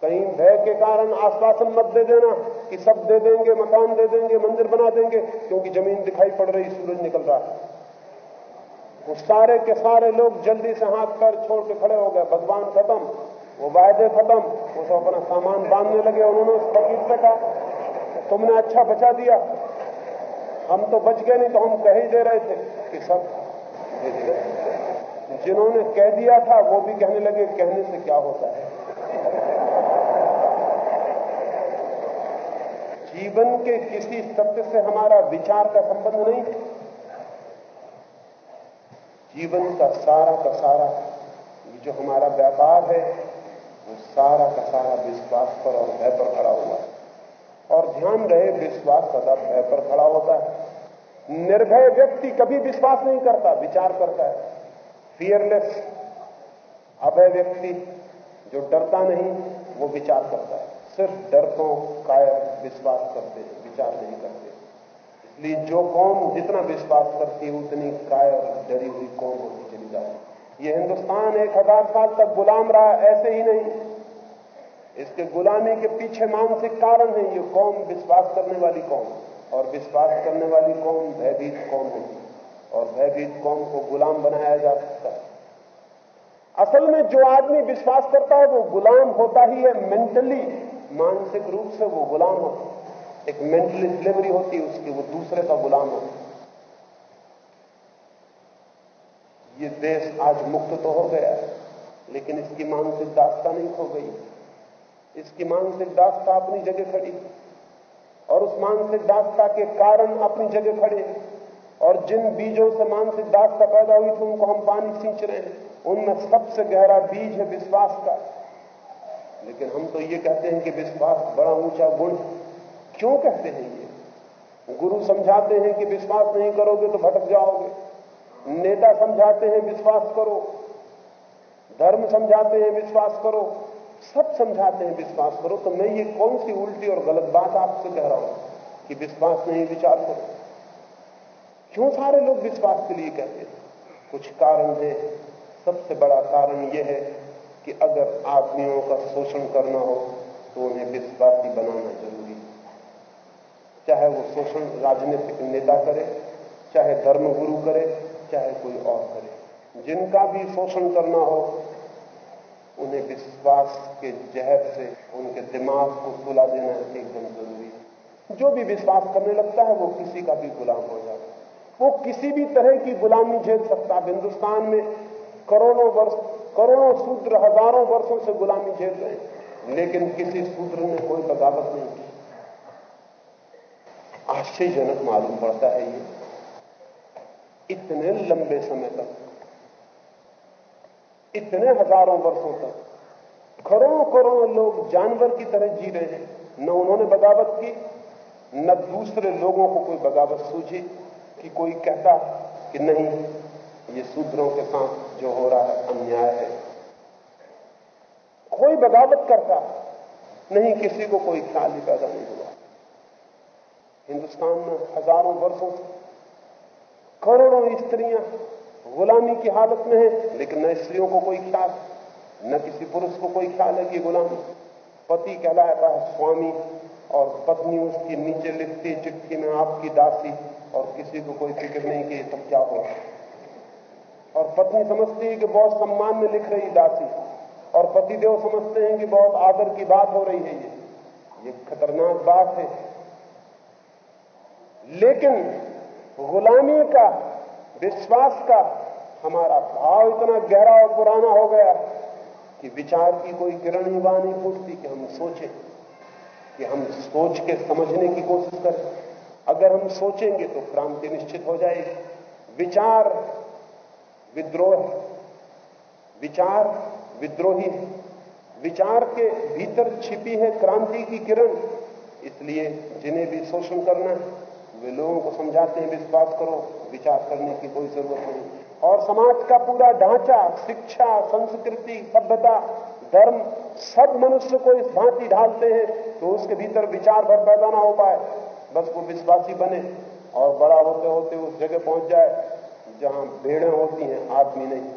कहीं भय के कारण आश्वासन मत दे देना कि सब दे देंगे, मकान दे देंगे, मंदिर बना देंगे, क्योंकि ज़मीन दिखाई पड़ रही, सूरज निकल रहा है। वो सारे के सारे लोग जल्दी से हाथ पैर छोड़ के खड़े हो गए, भगवान खत्म, वो वायदे खत्म, वो सब अपना सामान बांधने लगे, उन्होंने उस फकीर से कहा, तुमने अच्छा बचा दिया। हम तो बच गए नहीं तो हम कह ही दे रहे थे कि सब जिन्होंने कह दिया था, वो भी कहने लगे, कहने से क्या होता है? जीवन के किसी सत्य से हमारा विचार का संबंध नहीं। है जीवन का सारा का सारा जो हमारा व्यापार है, वो सारा का सारा विश्वास पर और भय पर खड़ा हुआ है। और ध्यान रहे, विश्वास सदा भय पर खड़ा होता है। निर्भय व्यक्ति कभी विश्वास नहीं करता, विचार करता है। फियरलेस अभय व्यक्ति जो डरता नहीं, वो विचार करता है। सिर्फ़ डर को कायर विश्वास करते, विचार नहीं करते। इसलिए जो कौम जितना विश्वास करती है, उतनी कायर डरी हुई कौम होती चली जाती ये हिंदुस्तान एक हज़ार साल तक गुलाम रहा, ऐसे ही नहीं। इसके गुलामी के पीछे मानसिक कारण है, ये कौम विश्वास करने वाली कौम। और विश्वास करने वाली कौम भयभीत कौम है। और भयभीत कौम को गुलाम बनाया जा सकता है। असल में जो आदमी विश्वास करता है, वो गुलाम होता ही है, मेंटली। मानसिक रूप से वो गुलाम होता एक मेंटली डिलीवरी होती है उसकी, वो दूसरे का गुलाम होता ये देश आज मुक्त तो हो गया, लेकिन इसकी मानसिक दास्ता नहीं खो गई। इसकी मानसिक दास्ता अपनी जगह खड़ी। और उस मानसिक दास्ता के कारण अपनी जगह खड़े। और जिन बीजों से मानसिक दास्ता पैदा हुई थी, उनको हम पानी सींच रहे हैं। उनमें सबसे गहरा बीज है विश्वास का। लेकिन हम तो ये कहते हैं कि विश्वास बड़ा ऊँचा गुण क्यों कहते हैं ये? गुरु समझाते हैं कि विश्वास नहीं करोगे तो भटक जाओगे। नेता समझाते हैं विश्वास करो। धर्म समझाते हैं विश्वास करो। सब समझाते हैं विश्वास करो। तो मैं ये कौन सी उल्टी और गलत बात आपसे कह रहा हूँ कि विश्वास नहीं, विचार करो? क्यों सारे लोग विश्वास के लिए कहते हैं? कुछ कारण है। सबसे बड़ा कारण यह है कि अगर आदमियों का शोषण करना हो तो उन्हें विश्वासी बनाना ज़रूरी चाहे वो शोषण राजनीतिक नेता करे, चाहे धर्म गुरु करे, चाहे कोई और करे। जिनका भी शोषण करना हो, उन्हें विश्वास के जहर से उनके दिमाग को सुला देना एकदम ज़रूरी है। जो भी विश्वास करने लगता है, वो किसी का भी गुलाम हो जाता है। वो किसी भी तरह की गुलामी झेल सकता है। हिंदुस्तान में करोड़ों वर्ष करोड़ों शूद्र हज़ारों वर्षों से गुलामी झेल रहे हैं, लेकिन किसी शूद्र ने कोई बगावत नहीं की। आश्चर्यजनक मालूम पड़ता है ये, इतने लंबे समय तक, इतने हज़ारों वर्षों तक, करोड़ों करोड़ों लोग जानवर की तरह जी रहे हैं, न उन्होंने बगावत की, न दूसरे लोगों को कोई बगावत सूझी कि कोई कहता कि नहीं, ये सूत्रों के साथ जो हो रहा है अन्याय है। कोई बगावत करता नहीं किसी को कोई ख्याल ही पैदा नहीं हुआ। हिंदुस्तान में हज़ारों वर्षों से करोड़ों स्त्रियाँ गुलामी की हालत में है लेकिन न स्त्रियों को कोई ख्याल न किसी पुरुष को कोई ख्याल है कि गुलाम। पति कहलाता है स्वामी और पत्नी उसकी नीचे लिखती चिट्ठी में आपकी दासी और किसी को कोई फ़िक्र नहीं कि तब क्या हो। और पत्नी समझती है कि बहुत सम्मान में लिख रही दासी। और पतिदेव समझते हैं कि बहुत आदर की बात हो रही है ये। ये खतरनाक बात है। लेकिन गुलामी का, विश्वास का हमारा भाव इतना गहरा और पुराना हो गया कि विचार की कोई किरण ही नहीं फूटती कि हम सोचें, कि हम सोच के समझने की कोशिश करें। अगर हम सोचेंगे तो क्रांति निश्चित हो जाएगी। विचार विद्रोह है विचार विद्रोही है। विचार के भीतर छिपी है क्रांति की किरण। इसलिए जिन्हें भी शोषण करना है, वे लोगों को समझाते हैं, विश्वास करो, विचार करने की कोई ज़रूरत नहीं। और समाज का पूरा ढांचा, शिक्षा, संस्कृति, सभ्यता, धर्म, सब मनुष्य को इस भांति ढालते हैं तो उसके भीतर विचार भर पैदा ना हो पाए। बस वो विश्वासी बने और बड़ा होते होते उस जगह पहुँच जाए। जहाँ भेड़ें होती हैं, आदमी नहीं।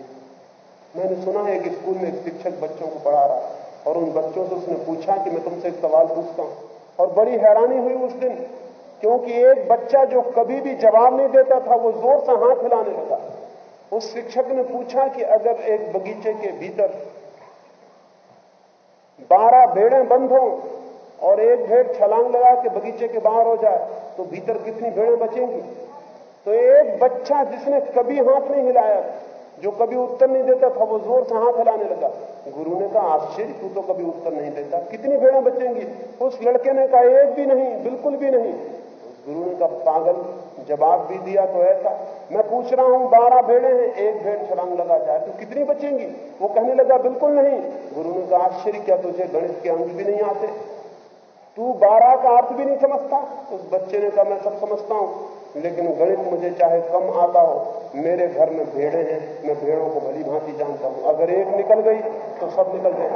मैंने सुना है कि स्कूल में एक शिक्षक बच्चों को पढ़ा रहा और उन बच्चों से उसने पूछा कि मैं तुमसे एक सवाल पूछता हूँ। और बड़ी हैरानी हुई उस दिन, क्योंकि एक बच्चा जो कभी भी जवाब नहीं देता था, वो ज़ोर से हाथ हिलाने लगा। उस शिक्षक ने पूछा कि अगर एक बगीचे के भीतर बारह भेड़ें बंद हों और एक भेड़ छलांग लगा के बगीचे के बाहर हो जाए तो भीतर कितनी भेड़ें बचेंगी? तो एक बच्चा जिसने कभी हाथ नहीं हिलाया, जो कभी उत्तर नहीं देता था, वो ज़ोर से हाथ हिलाने लगा। गुरु ने कहा, आश्चर्य, तू तो कभी उत्तर नहीं देता। कितनी भेड़ें बचेंगी? उस लड़के ने कहा, एक भी नहीं, बिल्कुल भी नहीं। गुरु ने कहा, पागल, जवाब भी दिया तो ऐसा। मैं पूछ रहा हूँ, बारह भेड़े हैं, एक भेड़ छलांग लगा जाए तो कितनी बचेंगी? वो कहने लगा, बिल्कुल नहीं। गुरु ने कहा, आश्चर्य, क्या तुझे गणित के अंक भी नहीं आते? तू बारह का अर्थ भी नहीं समझता? उस बच्चे ने कहा, मैं सब समझता हूँ, लेकिन गणित मुझे चाहे कम आता हो। मेरे घर में भेड़े हैं, मैं भेड़ों को भली भांति जानता हूँ। अगर एक निकल गई तो सब निकल गए।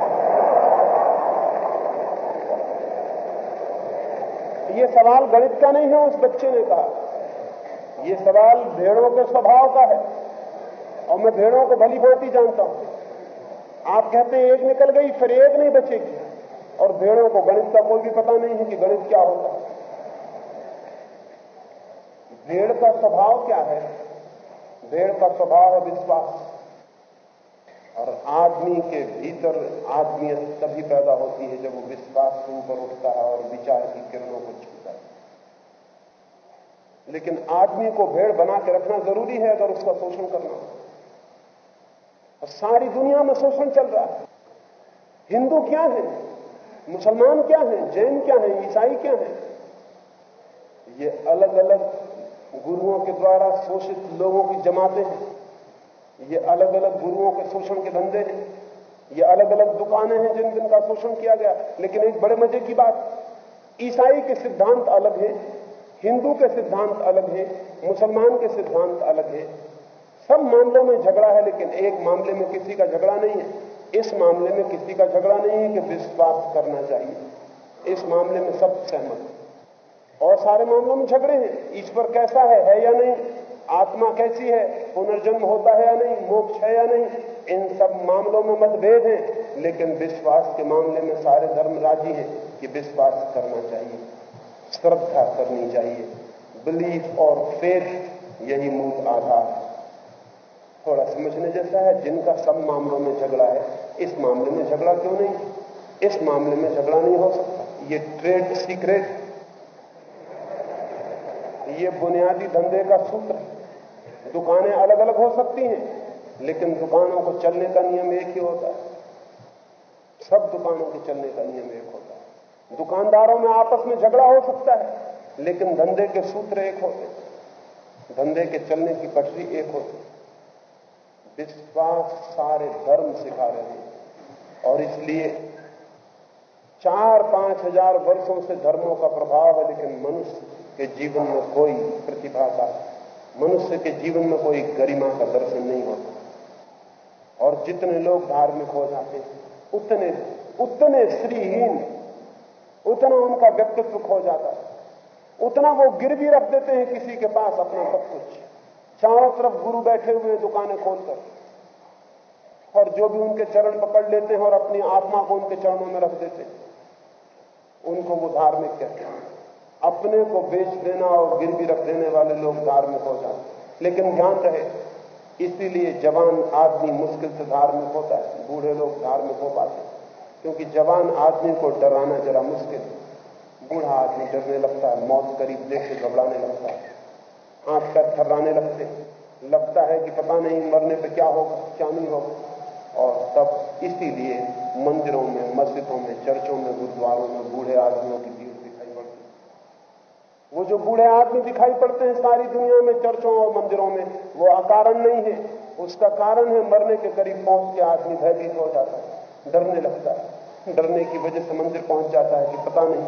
ये सवाल गणित का नहीं है, उस बच्चे ने कहा। ये सवाल भेड़ों के स्वभाव का है, और मैं भेड़ों को भली भांति जानता हूँ। आप कहते हैं, एक निकल गई, फिर एक नहीं बचेगी। और भेड़ों को गणित का कोई भी पता नहीं है कि गणित क्या होता है। भेड़ का स्वभाव क्या है? भेड़ का स्वभाव है विश्वास। और आदमी के भीतर आदमियत तभी पैदा होती है जब वो विश्वास से ऊपर उठता है और विचार की किरणों को छूता है। लेकिन आदमी को भेड़ बना के रखना ज़रूरी है अगर उसका शोषण करना और सारी दुनिया में शोषण चल रहा है। हिंदू क्या है? मुसलमान क्या है? जैन क्या है? ईसाई क्या है? ये अलग अलग गुरुओं के द्वारा शोषित लोगों की जमाते हैं। ये अलग अलग गुरुओं के शोषण के धंधे हैं। ये अलग अलग दुकानें हैं जिन जिनका शोषण किया गया। लेकिन एक बड़े मज़े की बात, ईसाई के सिद्धांत अलग है, हिंदू के सिद्धांत अलग है, मुसलमान के सिद्धांत अलग है। सब मामलों में झगड़ा है, लेकिन एक मामले में किसी का झगड़ा नहीं है। इस मामले में किसी का झगड़ा नहीं है कि विश्वास करना चाहिए। इस मामले में सब सहमत और सारे मामलों में झगड़े हैं। ईश्वर कैसा है है या नहीं? आत्मा कैसी है? पुनर्जन्म होता है या नहीं? मोक्ष है या नहीं? इन सब मामलों में मतभेद हैं। लेकिन विश्वास के मामले में सारे धर्म राज़ी हैं कि विश्वास करना चाहिए। श्रद्धा करनी चाहिए। बिलीफ और फेथ, यही मूल आधार। थोड़ा समझने जैसा है, जिनका सब मामलों में झगड़ा है इस मामले में झगड़ा क्यों नहीं? इस मामले में झगड़ा नहीं हो सकता। ये ट्रेड सीक्रेट ये बुनियादी धंधे का सूत्र दुकानें अलग अलग हो सकती हैं, लेकिन दुकानों को चलने का नियम एक ही होता है। सब दुकानों के चलने का नियम एक होता है। दुकानदारों में आपस में झगड़ा हो सकता है, लेकिन धंधे के सूत्र एक होते धंधे के चलने की पटरी एक होती विश्वास सारे धर्म सिखा रहे हैं। और इसलिए चार पाँच हज़ार वर्षों से धर्मों का प्रभाव है, लेकिन मनुष्य के जीवन में कोई प्रतिभा का, मनुष्य के जीवन में कोई गरिमा का दर्शन नहीं होता। और जितने लोग धार्मिक हो जाते हैं, उतने उतने श्रीहीन, उतना उनका व्यक्तित्व खो जाता है। उतना वो गिर भी रख देते हैं किसी के पास अपना सब कुछ। चारों तरफ़ गुरु बैठे हुए दुकानें खोलकर। और जो भी उनके चरण पकड़ लेते हैं और अपनी आत्मा को उनके चरणों में रख देते हैं, उनको वो धार्मिक कहते हैं अपने को बेच देना और गिरवी रख देने वाले लोग धार्मिक हो जाते लेकिन ध्यान रहे, इसीलिए जवान आदमी मुश्किल से धार्मिक होता है, बूढ़े लोग धार्मिक हो पाते क्योंकि जवान आदमी को डराना जरा मुश्किल है। बूढ़ा आदमी डरने लगता है, मौत करीब देख के घबराने लगता है। हाथ पैर थर्राने लगते लगता है कि पता नहीं मरने पे क्या होगा, क्या नहीं होगा। और तब इसीलिए मंदिरों में, मस्जिदों में, चर्चों में, गुरुद्वारों में बूढ़े आदमियों की भीड़ दिखाई पड़ती वो जो बूढ़े आदमी दिखाई पड़ते हैं सारी दुनिया में, चर्चों और मंदिरों में, वो अकारण नहीं है। उसका कारण है मरने के करीब पहुँच के आदमी भयभीत हो जाता है, डरने लगता है। डरने की वजह से मंदिर पहुँच जाता है कि पता नहीं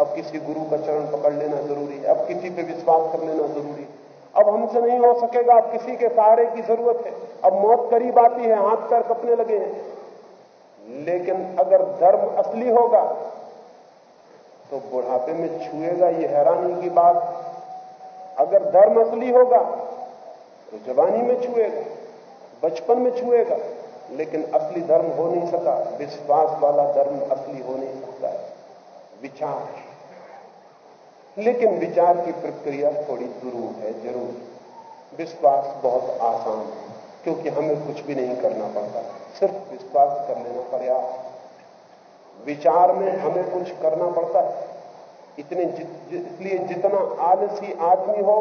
अब किसी गुरु का चरण पकड़ लेना ज़रूरी है, अब किसी पे विश्वास कर लेना ज़रूरी है। अब हमसे नहीं हो सकेगा, अब किसी के सहारे की ज़रूरत है। अब मौत करीब आती है, हाथ पैर कपने लगे हैं। लेकिन अगर धर्म असली होगा तो बुढ़ापे में छुएगा ये हैरानी की बात। अगर धर्म असली होगा तो जवानी में छुएगा, बचपन में छुएगा। लेकिन असली धर्म हो नहीं सका, विश्वास वाला धर्म असली हो नहीं सकता विचार लेकिन विचार की प्रक्रिया थोड़ी दुरूह है ज़रूर। विश्वास बहुत आसान है क्योंकि हमें कुछ भी नहीं करना पड़ता। सिर्फ़ विश्वास कर लेना पर्याप्त विचार में हमें कुछ करना पड़ता है। इतने जि, इसलिए जितना आलसी आदमी हो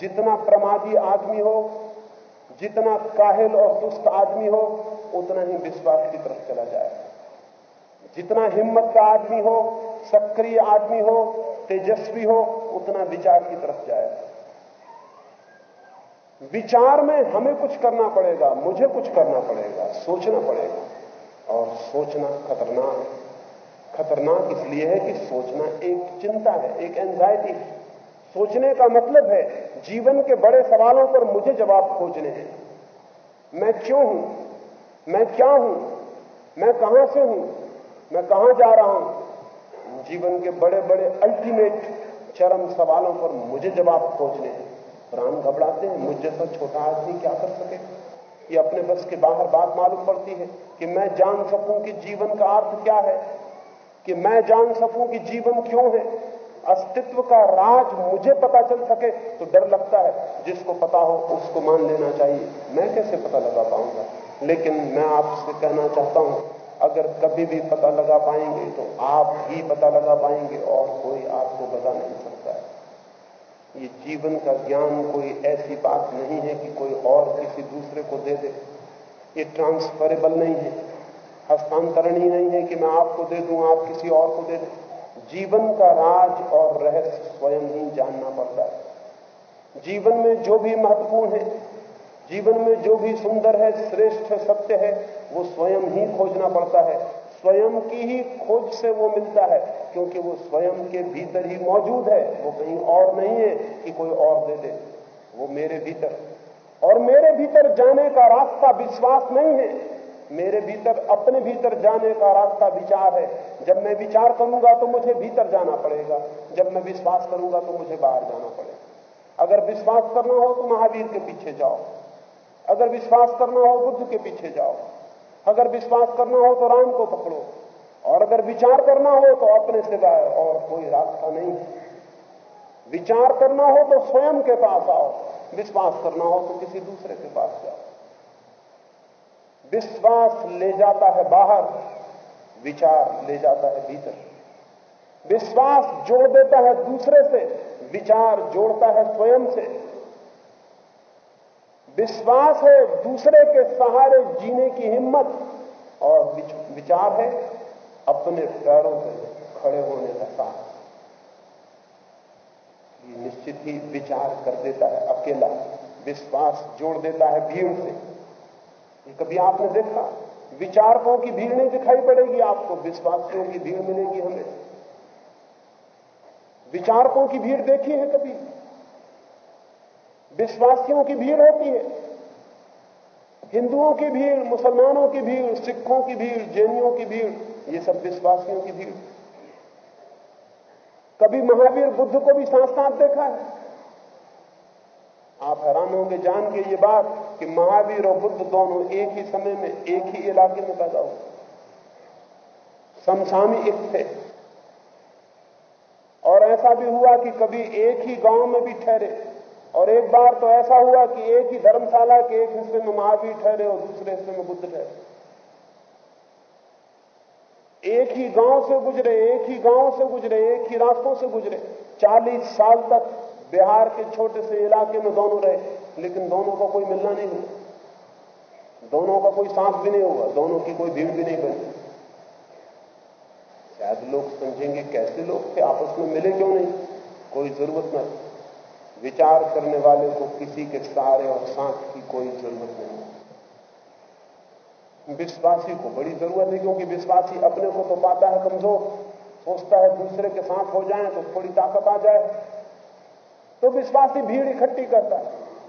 जितना प्रमादी आदमी हो जितना काहिल और दुष्ट आदमी हो उतना ही विश्वास की तरफ़ चला जाए। जितना हिम्मत का आदमी हो, सक्रिय आदमी हो, तेजस्वी हो, उतना विचार की तरफ़ जाए। विचार में हमें कुछ करना पड़ेगा, मुझे कुछ करना पड़ेगा, सोचना पड़ेगा। और सोचना खतरनाक है। खतरनाक इसलिए है कि सोचना एक चिंता है, एक एंजाइटी है। सोचने का मतलब है, जीवन के बड़े सवालों पर मुझे जवाब खोजने हैं। मैं क्यों हूँ? मैं क्या हूँ? मैं कहाँ से हूँ? मैं कहाँ जा रहा हूँ? जीवन के बड़े बड़े अल्टीमेट चरम सवालों पर मुझे जवाब खोजने हैं। प्राण घबराते हैं, मुझ जैसा छोटा आदमी क्या कर सके? ये अपने बस के बाहर बात मालूम पड़ती है कि मैं जान सकूँ कि जीवन का अर्थ क्या है? कि मैं जान सकूँ कि जीवन क्यों है? अस्तित्व का राज मुझे पता चल सके तो डर लगता है। जिसको पता हो, उसको मान लेना चाहिए। मैं कैसे पता लगा पाऊँगा? लेकिन मैं आपसे कहना चाहता हूँ अगर कभी भी पता लगा पाएँगे तो आप ही पता लगा पाएँगे और कोई आपको बता नहीं सकता है। ये जीवन का ज्ञान कोई ऐसी बात नहीं है कि कोई और किसी दूसरे को दे दे। ये ट्रांसफरेबल नहीं है। हस्तांतरण ही नहीं है कि मैं आपको दे दूँ, आप किसी और को दे दें। जीवन का राज और रहस्य स्वयं ही जानना पड़ता है। जीवन में जो भी महत्वपूर्ण है जीवन में जो भी सुंदर है, श्रेष्ठ है सत्य है, वो स्वयं ही खोजना पड़ता है। स्वयं की ही खोज से वो मिलता है, क्योंकि वो स्वयं के भीतर ही मौजूद है। वो कहीं और नहीं है कि कोई और दे दे। वो मेरे भीतर। और मेरे भीतर जाने का रास्ता विश्वास नहीं है। मेरे भीतर, अपने भीतर जाने का रास्ता विचार है। जब मैं विचार करूँगा तो मुझे भीतर जाना पड़ेगा। जब मैं विश्वास करूँगा तो मुझे बाहर जाना पड़ेगा। अगर विश्वास करना हो तो महावीर के पीछे जाओ। अगर विश्वास करना हो बुद्ध के पीछे जाओ। अगर विश्वास करना हो तो राम को पकड़ो। और अगर विचार करना हो तो अपने से सिवाय और कोई रास्ता नहीं। विचार करना हो तो स्वयं के पास आओ। विश्वास करना हो तो किसी दूसरे के पास जाओ। विश्वास ले जाता है बाहर, विचार ले जाता है भीतर। विश्वास जोड़ देता है दूसरे से, विचार जोड़ता है स्वयं से। विश्वास है, दूसरे के सहारे जीने की हिम्मत। और विचार है, अपने पैरों पर खड़े होने का साहस निश्चित ही विचार कर देता है, अकेला विश्वास जोड़ देता है भीड़ से। ये कभी आपने देखा? विचारकों की भीड़ नहीं दिखाई पड़ेगी, आपको विश्वासियों की भीड़ मिलेगी हमें। विचारकों की भीड़ देखी है कभी? विश्वासियों की भीड़ होती है। हिंदुओं की भीड़, मुसलमानों की भीड़, सिखों की भीड़, जैनियों की भीड़, ये सब विश्वासियों की भीड़। कभी महावीर बुद्ध को भी साथ साथ देखा है? आप हैरान होंगे, जान के ये बात कि महावीर और बुद्ध दोनों एक ही समय में, एक ही इलाके में पैदा हुए। एक थे। और ऐसा भी हुआ कि कभी एक ही गाँव में भी ठहरे। और एक बार तो ऐसा हुआ कि एक ही धर्मशाला के एक हिस्से में महावीर ठहरे और दूसरे हिस्से में बुद्ध ठहरे एक ही गाँव से गुजरे, एक ही गाँव से गुजरे, एक ही रास्तों से गुजरे। 40 साल तक बिहार के छोटे से इलाके में दोनों रहे, लेकिन दोनों का कोई मिलना नहीं हुआ। दोनों का कोई सांस भी नहीं हुआ, दोनों की कोई भीड़ भी नहीं बनी। शायद लोग समझेंगे कैसे लोग थे, आपस में मिले क्यों नहीं? कोई ज़रूरत न विचार करने वाले को किसी के सहारे और साथ की कोई ज़रूरत नहीं। विश्वासी को बड़ी ज़रूरत है, क्योंकि विश्वासी अपने को तो पाता है कमज़ोर। सोचता है दूसरे के साथ हो जाए तो थोड़ी ताकत आ जाए। तो विश्वासी भीड़ इकट्ठी करता है,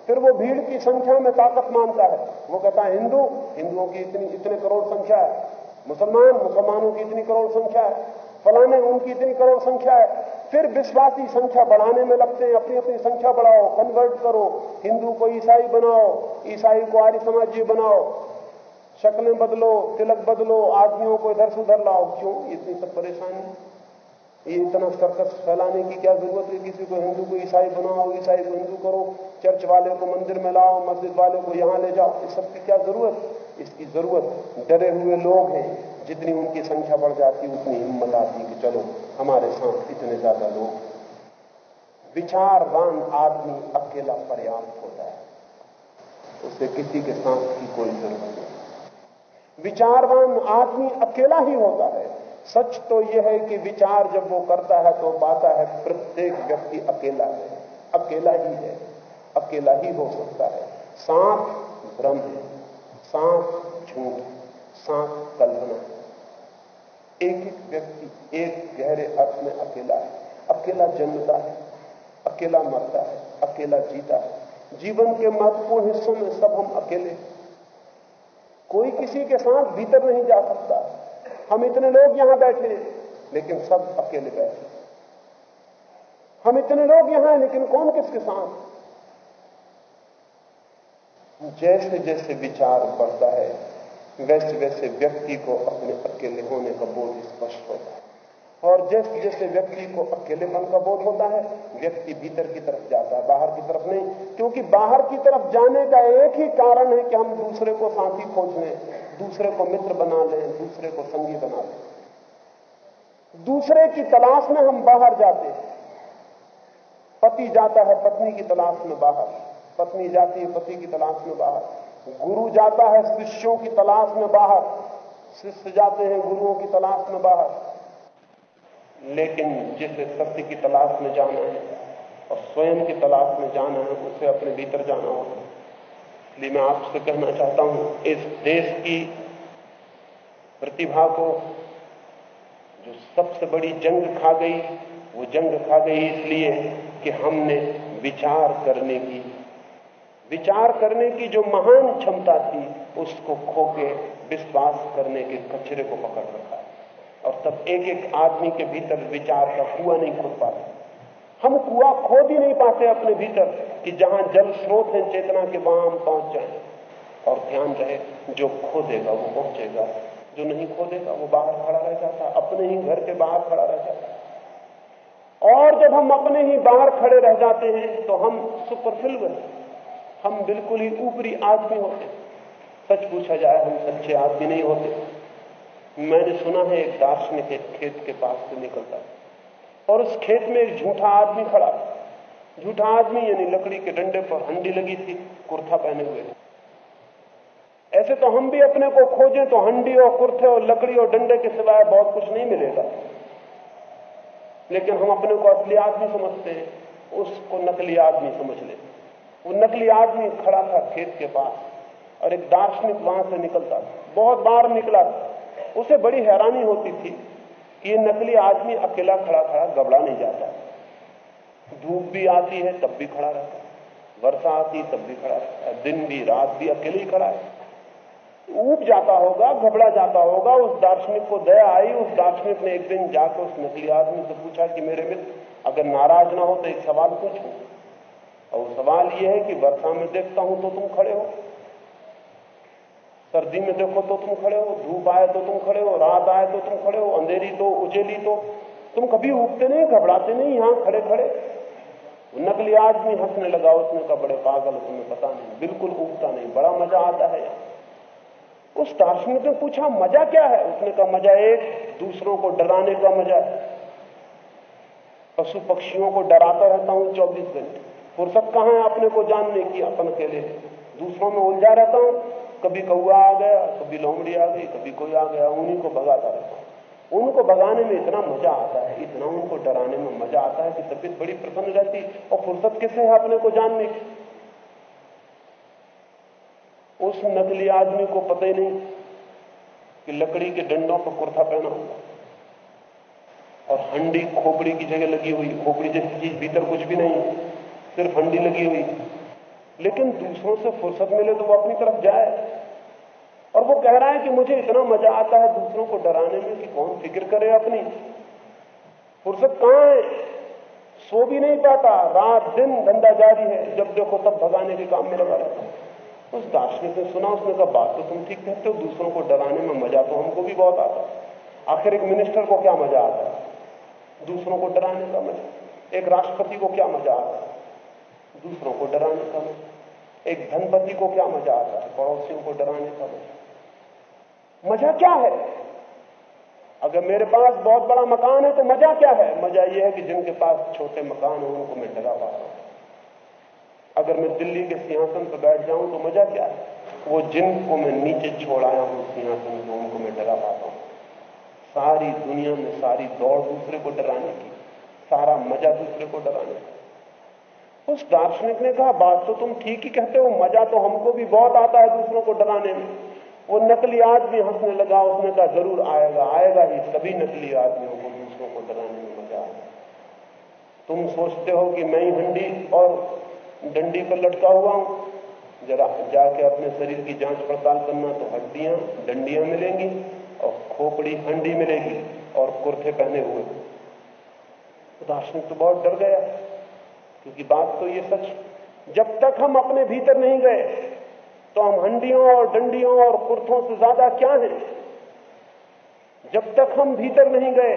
फिर वो भीड़ की संख्या में ताकत मानता है। वो कहता है, हिंदू, हिंदुओं की इतनी, इतने करोड़ संख्या है। मुसलमान, मुसलमानों की इतनी करोड़ संख्या है। फलाने उनकी इतनी करोड़ संख्या है, फिर विश्वासी संख्या बढ़ाने में लगते हैं, अपनी अपनी संख्या बढ़ाओ कन्वर्ट करो, हिंदू को ईसाई बनाओ, ईसाई को आर्य समाजी बनाओ, शक्लें बदलो, तिलक बदलो, आदमियों को इधर से उधर लाओ। क्यों? इतनी सब परेशानी ये इतना सर्कस फैलाने की क्या ज़रूरत है? किसी को हिंदू को ईसाई बनाओ, ईसाई को हिंदू करो, चर्च वाले को मंदिर में लाओ, मस्जिद वाले को यहाँ ले जाओ। इस सब की क्या ज़रूरत? इसकी ज़रूरत डरे हुए लोग हैं। जितनी उनकी संख्या बढ़ जाती उतनी हिम्मत आती कि चलो, हमारे साथ इतने ज़्यादा लोग। विचारवान आदमी अकेला पर्याप्त होता है। उसे किसी के साथ की कोई ज़रूरत नहीं। विचारवान आदमी अकेला ही होता है। सच तो यह है कि विचार जब वो करता है तो पाता है प्रत्येक व्यक्ति अकेला है। अकेला ही है। अकेला ही हो सकता है। साथ भ्रम है। साथ झूठ साथ कल्पना एक एक व्यक्ति, एक गहरे अर्थ में अकेला है। अकेला जन्मता है, अकेला मरता है, अकेला जीता है। जीवन के महत्वपूर्ण हिस्सों में सब हम अकेले कोई किसी के साथ भीतर नहीं जा सकता। हम इतने लोग यहाँ बैठे हैं, लेकिन सब अकेले बैठे हम इतने लोग यहाँ हैं, लेकिन कौन किसके साथ? जैसे जैसे विचार बढ़ता है वैसे वैसे व्यक्ति को अपने अकेले होने का बोध स्पष्ट होता है। और जैसे जैसे व्यक्ति को अकेलेपन का बोध होता है, व्यक्ति भीतर की तरफ़ जाता है, बाहर की तरफ़ नहीं। क्योंकि बाहर की तरफ़ जाने का एक ही कारण है कि हम दूसरे को साथी खोज लें दूसरे को मित्र बना लें, दूसरे को संगी बना लें। दूसरे की तलाश में हम बाहर जाते हैं। पति जाता है, पत्नी की तलाश में बाहर। पत्नी जाती है, पति की तलाश में बाहर। गुरु जाता है शिष्यों की तलाश में बाहर। शिष्य जाते हैं गुरुओं की तलाश में बाहर। लेकिन जिसे सत्य की तलाश में जाना है और स्वयं की तलाश में जाना है, उसे अपने भीतर जाना होगा। इसलिए मैं आपसे कहना चाहता हूँ, इस देश की प्रतिभा को जो सबसे बड़ी जंग खा गई, वो जंग खा गई इसलिए कि हमने विचार करने की विचार करने की जो महान क्षमता थी, उसको खो के विश्वास करने के कचरे को पकड़ रखा है। और तब एक एक आदमी के भीतर विचार का कुआ नहीं खोद पाते। हम कुआ खोद ही नहीं पाते अपने भीतर कि जहाँ जल स्रोत है, चेतना के वहाँ हम पहुँच जाए। और ध्यान रहे, जो खोदेगा वो पहुंचेगा। जो नहीं खोदेगा वो बाहर खड़ा रह जाता। अपने ही घर के बाहर खड़ा रह जाता। और जब हम अपने ही बाहर खड़े रह जाते हैं तो हम सुपरफिल हम बिल्कुल ही ऊपरी आदमी होते। सच पूछा जाए, हम सच्चे आदमी नहीं होते। मैंने सुना है एक दार्शनिक एक खेत के पास से निकलता और उस खेत में एक झूठा आदमी खड़ा झूठा आदमी यानी लकड़ी के डंडे पर हंडी लगी थी, कुर्ता पहने हुए। ऐसे तो हम भी अपने को खोजें तो हंडी और कुर्ते और लकड़ी और डंडे के सिवाय बहुत कुछ नहीं मिलेगा। लेकिन हम अपने को असली आदमी समझते हैं, उसको नकली आदमी समझ लेते वो नकली आदमी खड़ा था खेत के पास और एक दार्शनिक वहाँ से निकलता था। बहुत बार निकला था। उसे बड़ी हैरानी होती थी कि ये नकली आदमी अकेला खड़ा खड़ा घबरा नहीं जाता। धूप भी आती है, तब भी खड़ा रहता है। वर्षा आती तब भी खड़ा रहता है। दिन भी, रात भी अकेले ही खड़ा है। ऊब जाता होगा, घबरा जाता होगा। उस दार्शनिक को दया आई। उस दार्शनिक ने एक दिन जाकर उस नकली आदमी से पूछा कि मेरे मित्र, अगर नाराज़ ना हो तो एक सवाल पूछू। और सवाल यह है कि वर्षा में देखता हूँ तो तुम खड़े हो। सर्दी में देखो तो तुम खड़े हो, धूप आए तो तुम खड़े हो, रात आए तो तुम खड़े हो, अंधेरी तो उजेली तो। तुम कभी उगते नहीं, घबराते नहीं, यहाँ खड़े खड़े। नकली आदमी हंसने लगा, उसने कहा, बड़े पागल तुम्हें पता नहीं, बिल्कुल उगता नहीं, बड़ा मज़ा आता है। उस दार्शनिक ने पूछा, मज़ा क्या है? उसने कहा, मज़ा एक, दूसरों को डराने का मज़ा है। पशु पक्षियों को डराता रहता हूँ चौबीस घंटे। फुर्सत कहाँ है अपने को जानने की अपन अकेले दूसरों में उलझा रहता हूँ, कभी कौआ आ गया, कभी लोमड़ी आ गई, कभी कोई आ गया, उन्हीं को भगाता रहता हूँ। उनको भगाने में इतना मज़ा आता है, इतना उनको डराने में मज़ा आता है कि तबीयत बड़ी प्रसन्न रहती और फुर्सत किससे है अपने को जानने की? उस नकली आदमी को पता ही नहीं कि लकड़ी के डंडों पर कुर्ता पहना हुआ और हंडी खोपड़ी की जगह लगी हुई, खोपड़ी जैसी चीज़ भीतर कुछ भी नहीं। सिर्फ़ हंडी लगी हुई। लेकिन दूसरों से फुर्सत मिले तो वो अपनी तरफ़ जाए। और वो कह रहा है कि मुझे इतना मज़ा आता है दूसरों को डराने में कि कौन फ़िक्र करे अपनी। फुर्सत कहाँ है? सो भी नहीं पाता। रात दिन धंधा जारी है। जब देखो तब भगाने के काम में लगा रहता है। उस दार्शनिक ने सुना, उसने कहा, बात तो तुम ठीक कहते हो, दूसरों को डराने में मज़ा तो हमको भी बहुत आता आखिर एक मिनिस्टर को क्या मज़ा आता है? दूसरों को डराने का मज़ा। एक राष्ट्रपति को क्या मज़ा आता है? दूसरों को डराने का मज़ा। एक धनपति को क्या मज़ा आता है? पड़ोसियों को डराने का मज़ा। मज़ा क्या है? अगर मेरे पास बहुत बड़ा मकान है तो मज़ा क्या है? मज़ा यह है कि जिनके पास छोटे मकान हो, उनको मैं डरा पा रहा हूँ। अगर मैं दिल्ली के सिंहासन पर बैठ जाऊँ तो मज़ा क्या है? वो जिनको मैं नीचे छोड़ आया हूँ सिंहासन को उनको मैं डरा पाता हूँ। सारी दुनिया में सारी दौड़ दूसरे को डराने की, सारा मज़ा दूसरे को डराने का। उस दार्शनिक ने कहा, बात तो तुम ठीक ही कहते हो, मज़ा तो हमको भी बहुत आता है दूसरों को डराने में। वो नकली आदमी हंसने लगा, उसने कहा, ज़रूर आएगा आएगा ही सभी नकली आदमियों को, दूसरों को डराने में मज़ा आएगा तुम सोचते हो कि मैं ही हंडी और डंडी पर लटका हुआ हूँ? जरा जाके अपने शरीर की जाँच पड़ताल करना तो हड्डियाँ, डंडियाँ मिलेंगी और खोपड़ी हंडी मिलेगी और कुर्ते पहने हुए। दार्शनिक तो बहुत डर गया। क्योंकि बात तो ये सच, जब तक हम अपने भीतर नहीं गए तो हम हंडियों और डंडियों और कुर्थों से ज़्यादा क्या हैं? जब तक हम भीतर नहीं गए,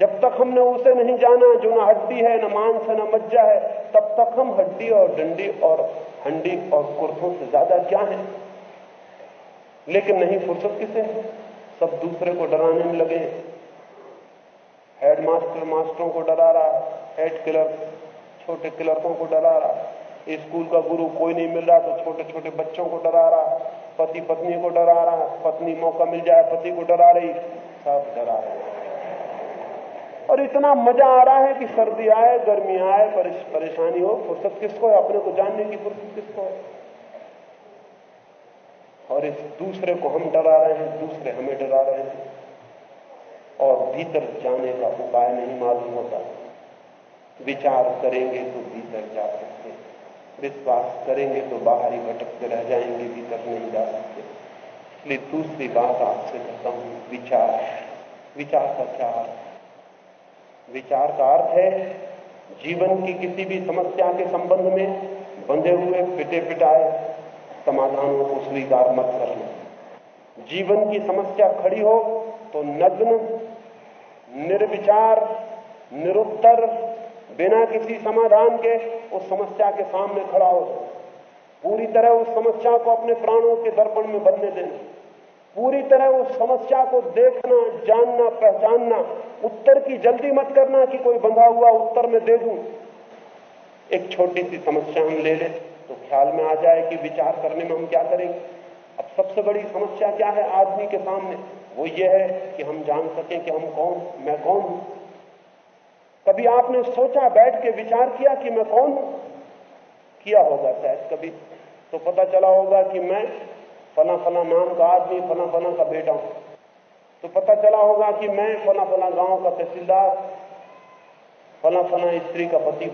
जब तक हमने उसे नहीं जाना, जो ना हड्डी है, न मांस है, न मज्जा है, तब तक हम हड्डी और डंडी और हंडी और कुर्थों से ज़्यादा क्या है? लेकिन नहीं, फुर्सत किसे? सब दूसरे को डराने में लगे। हेड मास्टर मास्टरों को डरा रहा है हेड किलर छोटे क्लर्कों को डरा रहा। स्कूल का गुरु कोई नहीं मिल रहा तो छोटे छोटे बच्चों को डरा रहा। पति पत्नी को डरा रहा। पत्नी मौका मिल जाए, पति को डरा रही। सब डरा रहे और इतना मज़ा आ रहा है कि सर्दी आए, गर्मी आए परेशानी हो। फुर्सत किसको है? अपने को जानने की फुर्सत किसको है? और इस दूसरे को हम डरा रहे हैं, दूसरे हमें डरा रहे हैं। और भीतर जाने का उपाय नहीं मालूम होता। विचार करेंगे तो भीतर जा सकते विश्वास करेंगे तो बाहर ही भटकते रह जाएँगे, भीतर नहीं जा सकते। इसलिए दूसरी बात आपसे कहता हूँ विचार। विचार का क्या अर्थ विचार का अर्थ है, जीवन की किसी भी समस्या के संबंध में बंधे हुए, पिटे पिटाए समाधानों को स्वीकार मत करना। जीवन की समस्या खड़ी हो तो नग्न, निर्विचार, निरुत्तर बिना किसी समाधान के उस समस्या के सामने खड़ा हो जाए पूरी तरह उस समस्या को अपने प्राणों के दर्पण में बनने देना। पूरी तरह उस समस्या को देखना, जानना, पहचानना, उत्तर की जल्दी मत करना कि कोई बंधा हुआ उत्तर में दे दूँ। एक छोटी सी समस्या हम ले लें तो ख्याल में आ जाए कि विचार करने में हम क्या करेंगे। अब सबसे बड़ी समस्या क्या है आदमी के सामने? वो ये है कि हम जान सकें कि हम कौन, मैं कौन हूँ। कभी आपने सोचा, बैठ के विचार किया कि मैं कौन हूँ? किया होगा शायद कभी। तो पता चला होगा कि मैं फला फला नाम का आदमी फला फला का बेटा हूँ। तो पता चला होगा कि मैं फला फला गाँव का तहसीलदार फला फला स्त्री का पति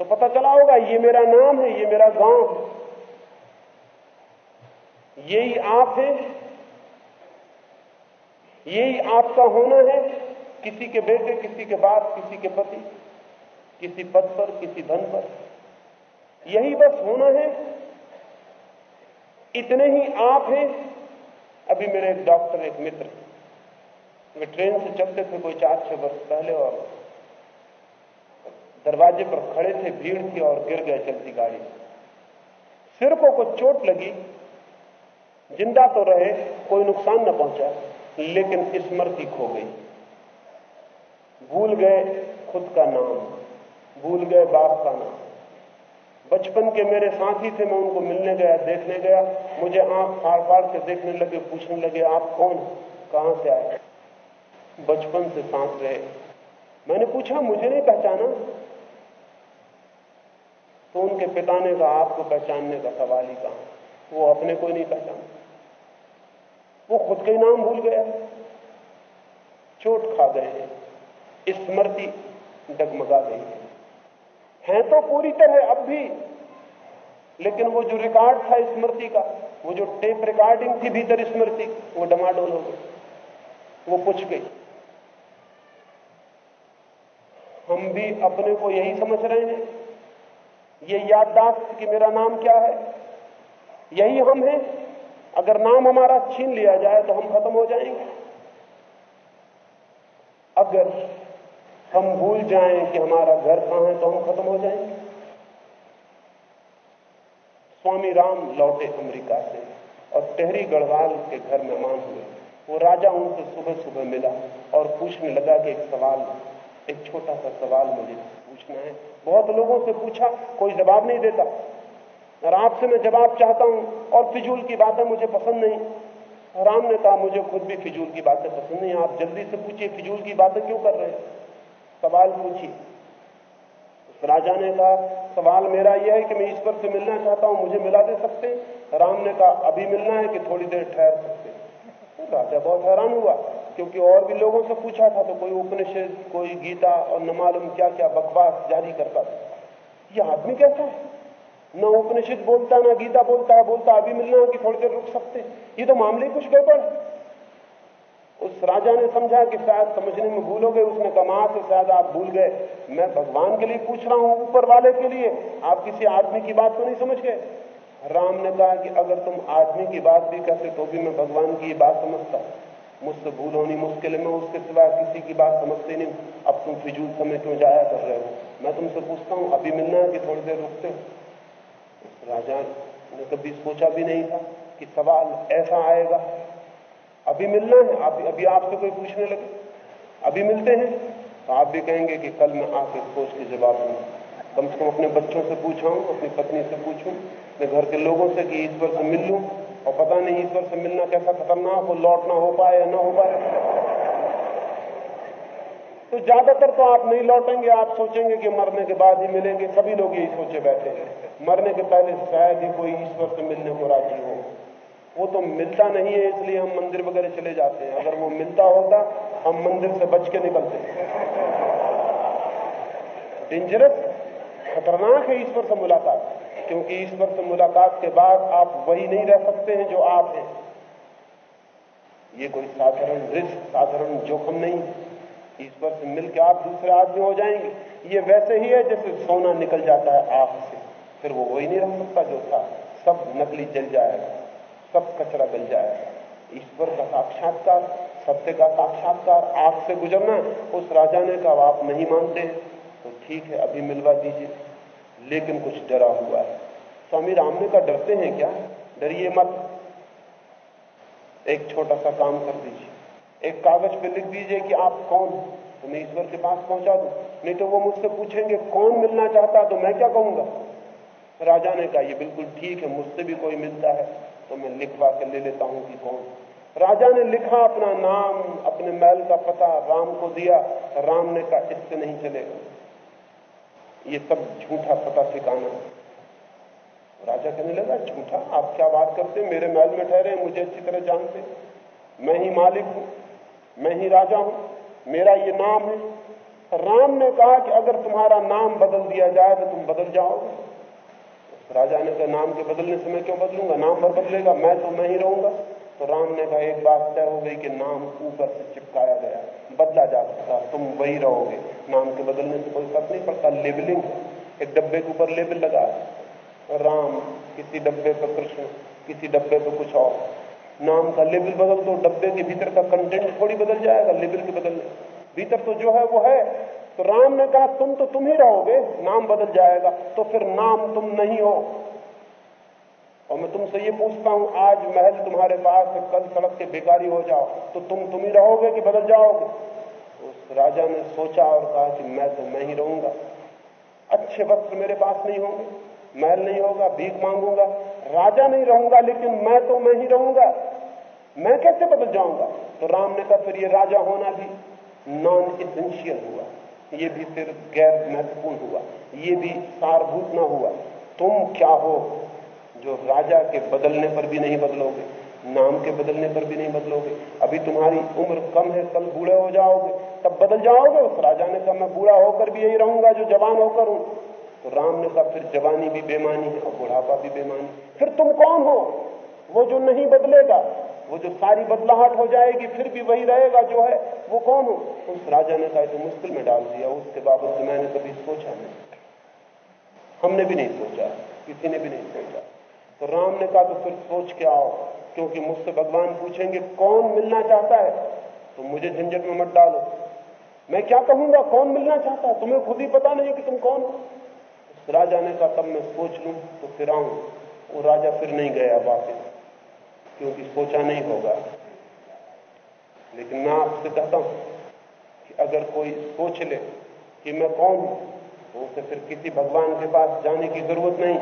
तो पता चला होगा, ये मेरा नाम है, ये मेरा गाँव यही आप है, यही आपका होना है। किसी के बेटे, किसी के बाप, किसी के पति, किसी पद पर, किसी धन पर। यही बस होना है। इतने ही आप हैं। अभी मेरे एक डॉक्टर, एक मित्र, वे ट्रेन से चलते थे कोई चार, छह वर्ष पहले और दरवाजे पर खड़े थे, भीड़ थी और गिर गए चलती गाड़ी। सिर को कुछ चोट लगी। ज़िंदा तो रहे, कोई नुकसान न पहुँचा, लेकिन स्मृति खो गई। भूल गए खुद का नाम, भूल गए बाप का नाम। बचपन के मेरे साथी थे, मैं उनको मिलने गया, देखने गया। मुझे आँख फाड़ फाड़ के देखने लगे, पूछने लगे, आप कौन कहाँ से आए? बचपन से सांस रहे। मैंने पूछा, मुझे नहीं पहचाना? तो उनके पिता ने कहा, आपको पहचानने का सवाल ही कहा? वो अपने को नहीं पहचाना वो खुद के नाम भूल गया। चोट खा गए हैं। स्मृति डगमगा गई है है तो पूरी तरह अब भी, लेकिन वो जो रिकॉर्ड था स्मृति का, वो जो टेप रिकॉर्डिंग थी भीतर स्मृति वो डमाडोल हो गई। वो पुछ गई। हम भी अपने को यही समझ रहे हैं। ये याददाश्त कि मेरा नाम क्या है? यही हम हैं। अगर नाम हमारा छीन लिया जाए तो हम खत्म हो जाएँगे। अगर हम भूल जाएँ कि हमारा घर कहाँ है तो हम खत्म हो जाएँगे। स्वामी राम लौटे अमेरिका से और टहरी गढ़वाल के घर मेहमान हुए। वो राजा उनसे सुबह सुबह मिला और पूछने लगा कि एक सवाल, एक छोटा सा सवाल मुझे पूछना है। बहुत लोगों से पूछा, कोई जवाब नहीं देता। और आपसे मैं जवाब चाहता हूँ और फिजूल की बातें मुझे पसंद नहीं। राम ने कहा, मुझे खुद भी फिजूल की बातें पसंद नहीं। आप जल्दी से पूछिए फिजूल की बातें क्यों कर रहे हैं? सवाल पूछिए उस राजा ने कहा, सवाल मेरा यह है कि मैं ईश्वर से मिलना चाहता हूँ, मुझे मिला दे सकते? राम ने कहा, अभी मिलना है कि थोड़ी देर ठहर सकते? तो राजा बहुत हैरान हुआ, क्योंकि और भी लोगों से पूछा था तो कोई उपनिषद, कोई गीता और न मालूम क्या क्या बकवास जारी करता था। यह आदमी कैसा है? न उपनिषद बोलता, ना गीता बोलता है बोलता, अभी मिलना है कि थोड़ी देर रुक सकते? ये तो मामले कुछ गड़बड़ उस राजा ने समझा कि शायद समझने में भूल गए, उसने कहा से शायद आप भूल गए। मैं भगवान के लिए पूछ रहा हूँ ऊपर वाले के लिए। आप किसी आदमी की बात को नहीं समझ गए? राम ने कहा कि अगर तुम आदमी की बात भी कहते तो भी मैं भगवान की बात समझता। मुझसे भूल होनी मुश्किल है, मैं उसके सिवा किसी की बात समझते नहीं। अब तुम फिजूल समय क्यों जाया कर रहे हो? मैं तुमसे पूछता हूँ, अभी मिलना है कि थोड़ी देर रुकते हो? राजा ने कभी सोचा भी नहीं था कि सवाल ऐसा आएगा। अभी मिलना है आप अभी आपसे कोई पूछने लगे? अभी मिलते हैं? तो आप भी कहेंगे कि कल मैं आके सोच के जवाब दूँगा कम से कम अपने बच्चों से पूछा हूँ अपनी पत्नी से पूछूँ मैं घर के लोगों से कि ईश्वर से मिल लूँ। और पता नहीं ईश्वर से मिलना कैसा खतरनाक हो, लौटना हो पाए या ना हो पाए। तो ज़्यादातर तो आप नहीं लौटेंगे, आप सोचेंगे कि मरने के बाद ही मिलेंगे। सभी लोग यही सोचे बैठे हैं। मरने के पहले शायद ही कोई ईश्वर से मिलने को राज़ी हो। वो तो मिलता नहीं है, इसलिए हम मंदिर वगैरह चले जाते हैं। अगर वो मिलता होता, हम मंदिर से बच के निकलते डेंजरस खतरनाक है ईश्वर से मुलाकात, क्योंकि ईश्वर से मुलाकात के बाद आप वही नहीं रह सकते हैं जो आप हैं। ये कोई साधारण रिस्क, साधारण जोखम नहीं। है ईश्वर से मिलकर आप दूसरे आदमी हो जाएँगे। ये वैसे ही है जैसे सोना निकल जाता है आँख से। फिर वो वही नहीं रह सकता जो था। सब नकली जल जाएगा। सब कचरा गल जाएगा। ईश्वर का साक्षात्कार, सत्य का साक्षात्कार आपसे गुजरना, उस राजा ने कहा आप नहीं मानते। तो ठीक है, अभी मिलवा दीजिए। लेकिन कुछ डरा हुआ है। स्वामी राम ने कहा डरते हैं क्या? डरिए मत। एक छोटा सा काम कर दीजिए। एक कागज़ पे लिख दीजिए कि आप कौन? तो मैं ईश्वर के पास पहुँचा दू। नहीं तो वो मुझसे पूछेंगे, कौन मिलना चाहता? तो मैं क्या कहूँगा? राजा ने कहा ये बिल्कुल ठीक है, मुझसे भी कोई मिलता है। तो मैं लिखवा के ले लेता हूँ कि कौन? राजा ने लिखा अपना नाम, अपने महल का पता, राम को दिया राम ने कहा, इससे नहीं चलेगा। ये सब झूठा पता ठिकाना। राजा कहने लगा, झूठा? आप क्या बात करते मेरे महल में ठहरे मुझे अच्छी तरह जानते मैं ही मालिक हूँ, मैं ही राजा हूँ, मेरा ये नाम है। राम ने कहा कि अगर तुम्हारा नाम बदल दिया जाए तो तुम बदल जाओगे। राजा ने कहा, नाम के बदलने से मैं क्यों बदलूँगा? नाम भर बदलेगा, मैं तो मैं ही रहूँगा। तो राम ने कहा, एक बात तय हो गई कि नाम ऊपर से चिपकाया गया, बदला जा सकता तुम वही रहोगे। नाम के बदलने से कोई फ़र्क नहीं पड़ता, लेबलिंग। एक डब्बे के ऊपर लेबल लगा, राम, किसी डब्बे पर कृष्ण, किसी डब्बे पे कुछ और। नाम का लेबल बदल दो, डब्बे के भीतर का कंटेंट थोड़ी बदल जाएगा, लेबल के बदलने भीतर तो जो है, वो है। तो राम ने कहा, तुम तो तुम ही रहोगे, नाम बदल जाएगा तो फिर नाम तुम नहीं हो। और मैं तुमसे ये पूछता हूँ, आज महल तुम्हारे पास है कल सड़क के बेकारी हो जाओ तो तुम तुम ही रहोगे कि बदल जाओगे? उस राजा ने सोचा और कहा कि मैं तो मैं ही रहूँगा। अच्छे वस्त्र मेरे पास नहीं होंगे, महल नहीं होगा, भीख मांगूँगा। राजा नहीं रहूँगा, लेकिन मैं तो मैं ही रहूँगा। मैं कैसे बदल जाऊँगा? तो राम ने कहा, फिर ये राजा होना भी नॉन इसेंशियल हुआ। ये भी फिर गैर महत्वपूर्ण हुआ, ये भी सारभूत ना हुआ। तुम क्या हो जो राजा के बदलने पर भी नहीं बदलोगे, नाम के बदलने पर भी नहीं बदलोगे? अभी तुम्हारी उम्र कम है, कल बूढ़े हो जाओगे। तब बदल जाओगे उस राजा ने कहा मैं बूढ़ा होकर भी यही रहूँगा जो जवान होकर हूँ। तो राम ने कहा, फिर जवानी भी बेमानी है और बुढ़ापा भी बेमानी फिर तुम कौन हो वो जो नहीं बदलेगा? वो जो सारी बदलाहट हो जाएगी, फिर भी वही रहेगा जो है, वो कौन हो? उस राजा ने कहा तो मुश्किल में डाल दिया, उसके बाबत तो मैंने कभी सोचा नहीं। हमने भी नहीं सोचा, किसी ने भी नहीं सोचा। तो राम ने कहा तो फिर सोच के आओ, क्योंकि मुझसे भगवान पूछेंगे, कौन मिलना चाहता है? तो मुझे झंझट में मत डालो। मैं क्या कहूँगा, कौन मिलना चाहता है? तुम्हें खुद ही पता नहीं कि तुम कौन हो। राजा ने कहा, तब मैं सोच लू तो फिर आऊँ। वो राजा फिर नहीं गया वापिस। क्योंकि सोचा नहीं होगा। लेकिन मैं आपसे कहता हूँ कि अगर कोई सोच ले कि मैं कौन हूँ तो उसे फिर किसी भगवान के पास जाने की ज़रूरत नहीं,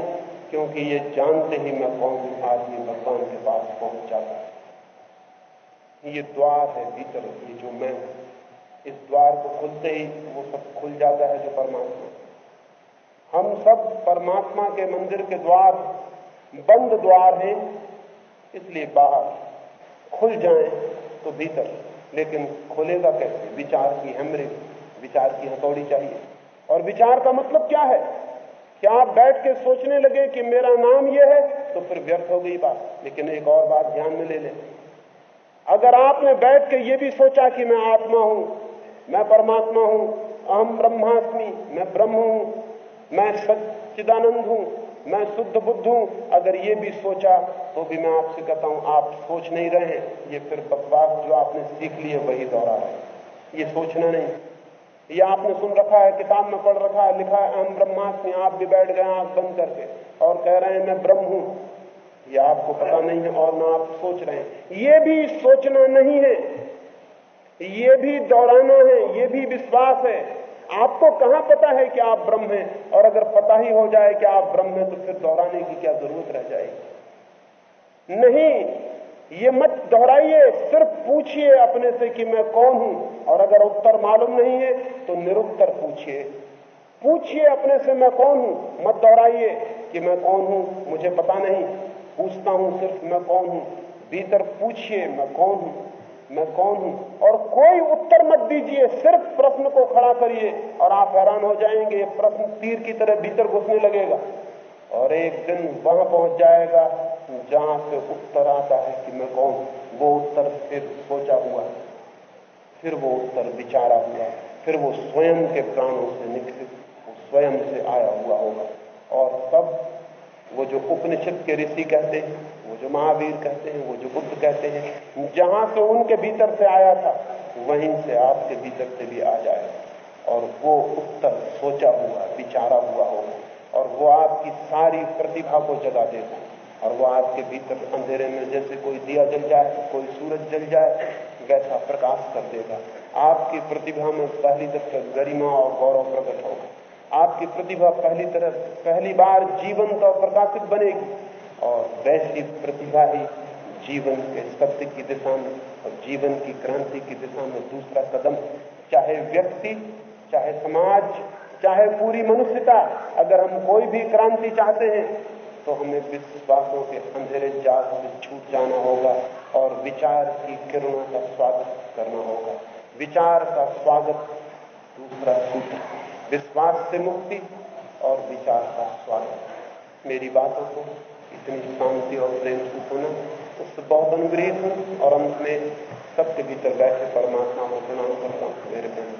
क्योंकि ये जानते ही मैं कौन हूँ आदमी भगवान के पास पहुँच जाता है। ये द्वार है भीतर, ये जो मैं इस द्वार को खुलते ही वो सब खुल जाता है जो परमात्मा। हम सब परमात्मा के मंदिर के द्वार, बंद द्वार हैं इसलिए बाहर खुल जाए तो भीतर। लेकिन खुलेगा कैसे? विचार की हेमरेज विचार की हथौड़ी चाहिए। और विचार का मतलब क्या है? क्या आप बैठ के सोचने लगे कि मेरा नाम यह है तो फिर व्यर्थ हो गई बात। लेकिन एक और बात ध्यान में ले लें। अगर आपने बैठ के ये भी सोचा कि मैं आत्मा हूँ, मैं परमात्मा हूँ अहम ब्रह्मास्मि, मैं ब्रह्म हूँ, मैं सच्चिदानंद हूँ मैं शुद्ध बुद्ध हूँ। अगर ये भी सोचा तो भी मैं आपसे कहता हूँ, आप सोच नहीं रहे ये फिर बकवास जो आपने सीख ली है, वही दोहरा है। ये सोचना नहीं। ये आपने सुन रखा है, किताब में पढ़ रखा है, लिखा है हम ब्रह्मास्मि, आप भी बैठ गए आँख बंद करके। और कह रहे हैं, मैं ब्रह्म हूँ। ये आपको पता नहीं है, और ना आप सोच रहे हैं। ये भी सोचना नहीं है। ये भी दोहराना है। ये भी विश्वास है। आपको कहाँ पता है कि आप ब्रह्म हैं? और अगर पता ही हो जाए कि आप ब्रह्म हैं तो फिर दोहराने की क्या ज़रूरत रह जाएगी? नहीं, ये मत दोहराइए, सिर्फ़ पूछिए अपने से कि मैं कौन हूँ। और अगर उत्तर मालूम नहीं है तो निरुत्तर पूछिए। पूछिए अपने से मैं कौन हूँ? मत दोहराइए कि मैं कौन हूँ, मुझे पता नहीं। पूछता हूँ सिर्फ़ मैं कौन हूँ। भीतर पूछिए, मैं कौन हूँ? मैं कौन हूँ? और कोई उत्तर मत दीजिए, सिर्फ़ प्रश्न को खड़ा करिए और आप हैरान हो जाएँगे प्रश्न तीर की तरह भीतर घुसने लगेगा। और एक दिन वहाँ पहुँच जाएगा, जहाँ से उत्तर आता है कि मैं कौन वो उत्तर फिर सोचा हुआ फिर वो उत्तर विचारा हुआ फिर वो स्वयं के प्राणों से निकलित वो स्वयं से आया हुआ होगा। और तब वो जो उपनिषद के ऋषि कहते हैं, वो जो महावीर कहते हैं, वो जो बुद्ध कहते हैं, जहाँ से उनके भीतर से आया था, वहीं से आपके भीतर से भी आ जाए। और वो उत्तर सोचा हुआ, विचारा हुआ होगा और वो आपकी सारी प्रतिभा को जगा देगा और वो आपके भीतर अंधेरे में जैसे कोई दिया जल जाए, कोई सूरज जल जाए, वैसा प्रकाश कर देगा। आपकी प्रतिभा में पहली तरफ़ गरिमा और गौरव प्रकट होगा। आपकी प्रतिभा पहली तरह, पहली बार जीवंत और प्रकाशित बनेगी। और वैसी प्रतिभा ही जीवन के सत्य की दिशा में और जीवन की क्रांति की दिशा में दूसरा कदम चाहे व्यक्ति, चाहे समाज, चाहे पूरी मनुष्यता, अगर हम कोई भी क्रांति चाहते हैं तो हमें विश्वासों के अंधेरे जाल से छूट जाना होगा और विचार की किरणों का स्वागत करना होगा। विचार का स्वागत दूसरा सूत्र विश्वास से मुक्ति और विचार का स्वागत। मेरी बातों को, इतनी शांति और प्रेम से सुना। उससे बहुत अनुग्रहित हूँ और अंत में सबके भीतर बैठे परमात्मा को प्रणाम करता हूँ। मेरे प्रेम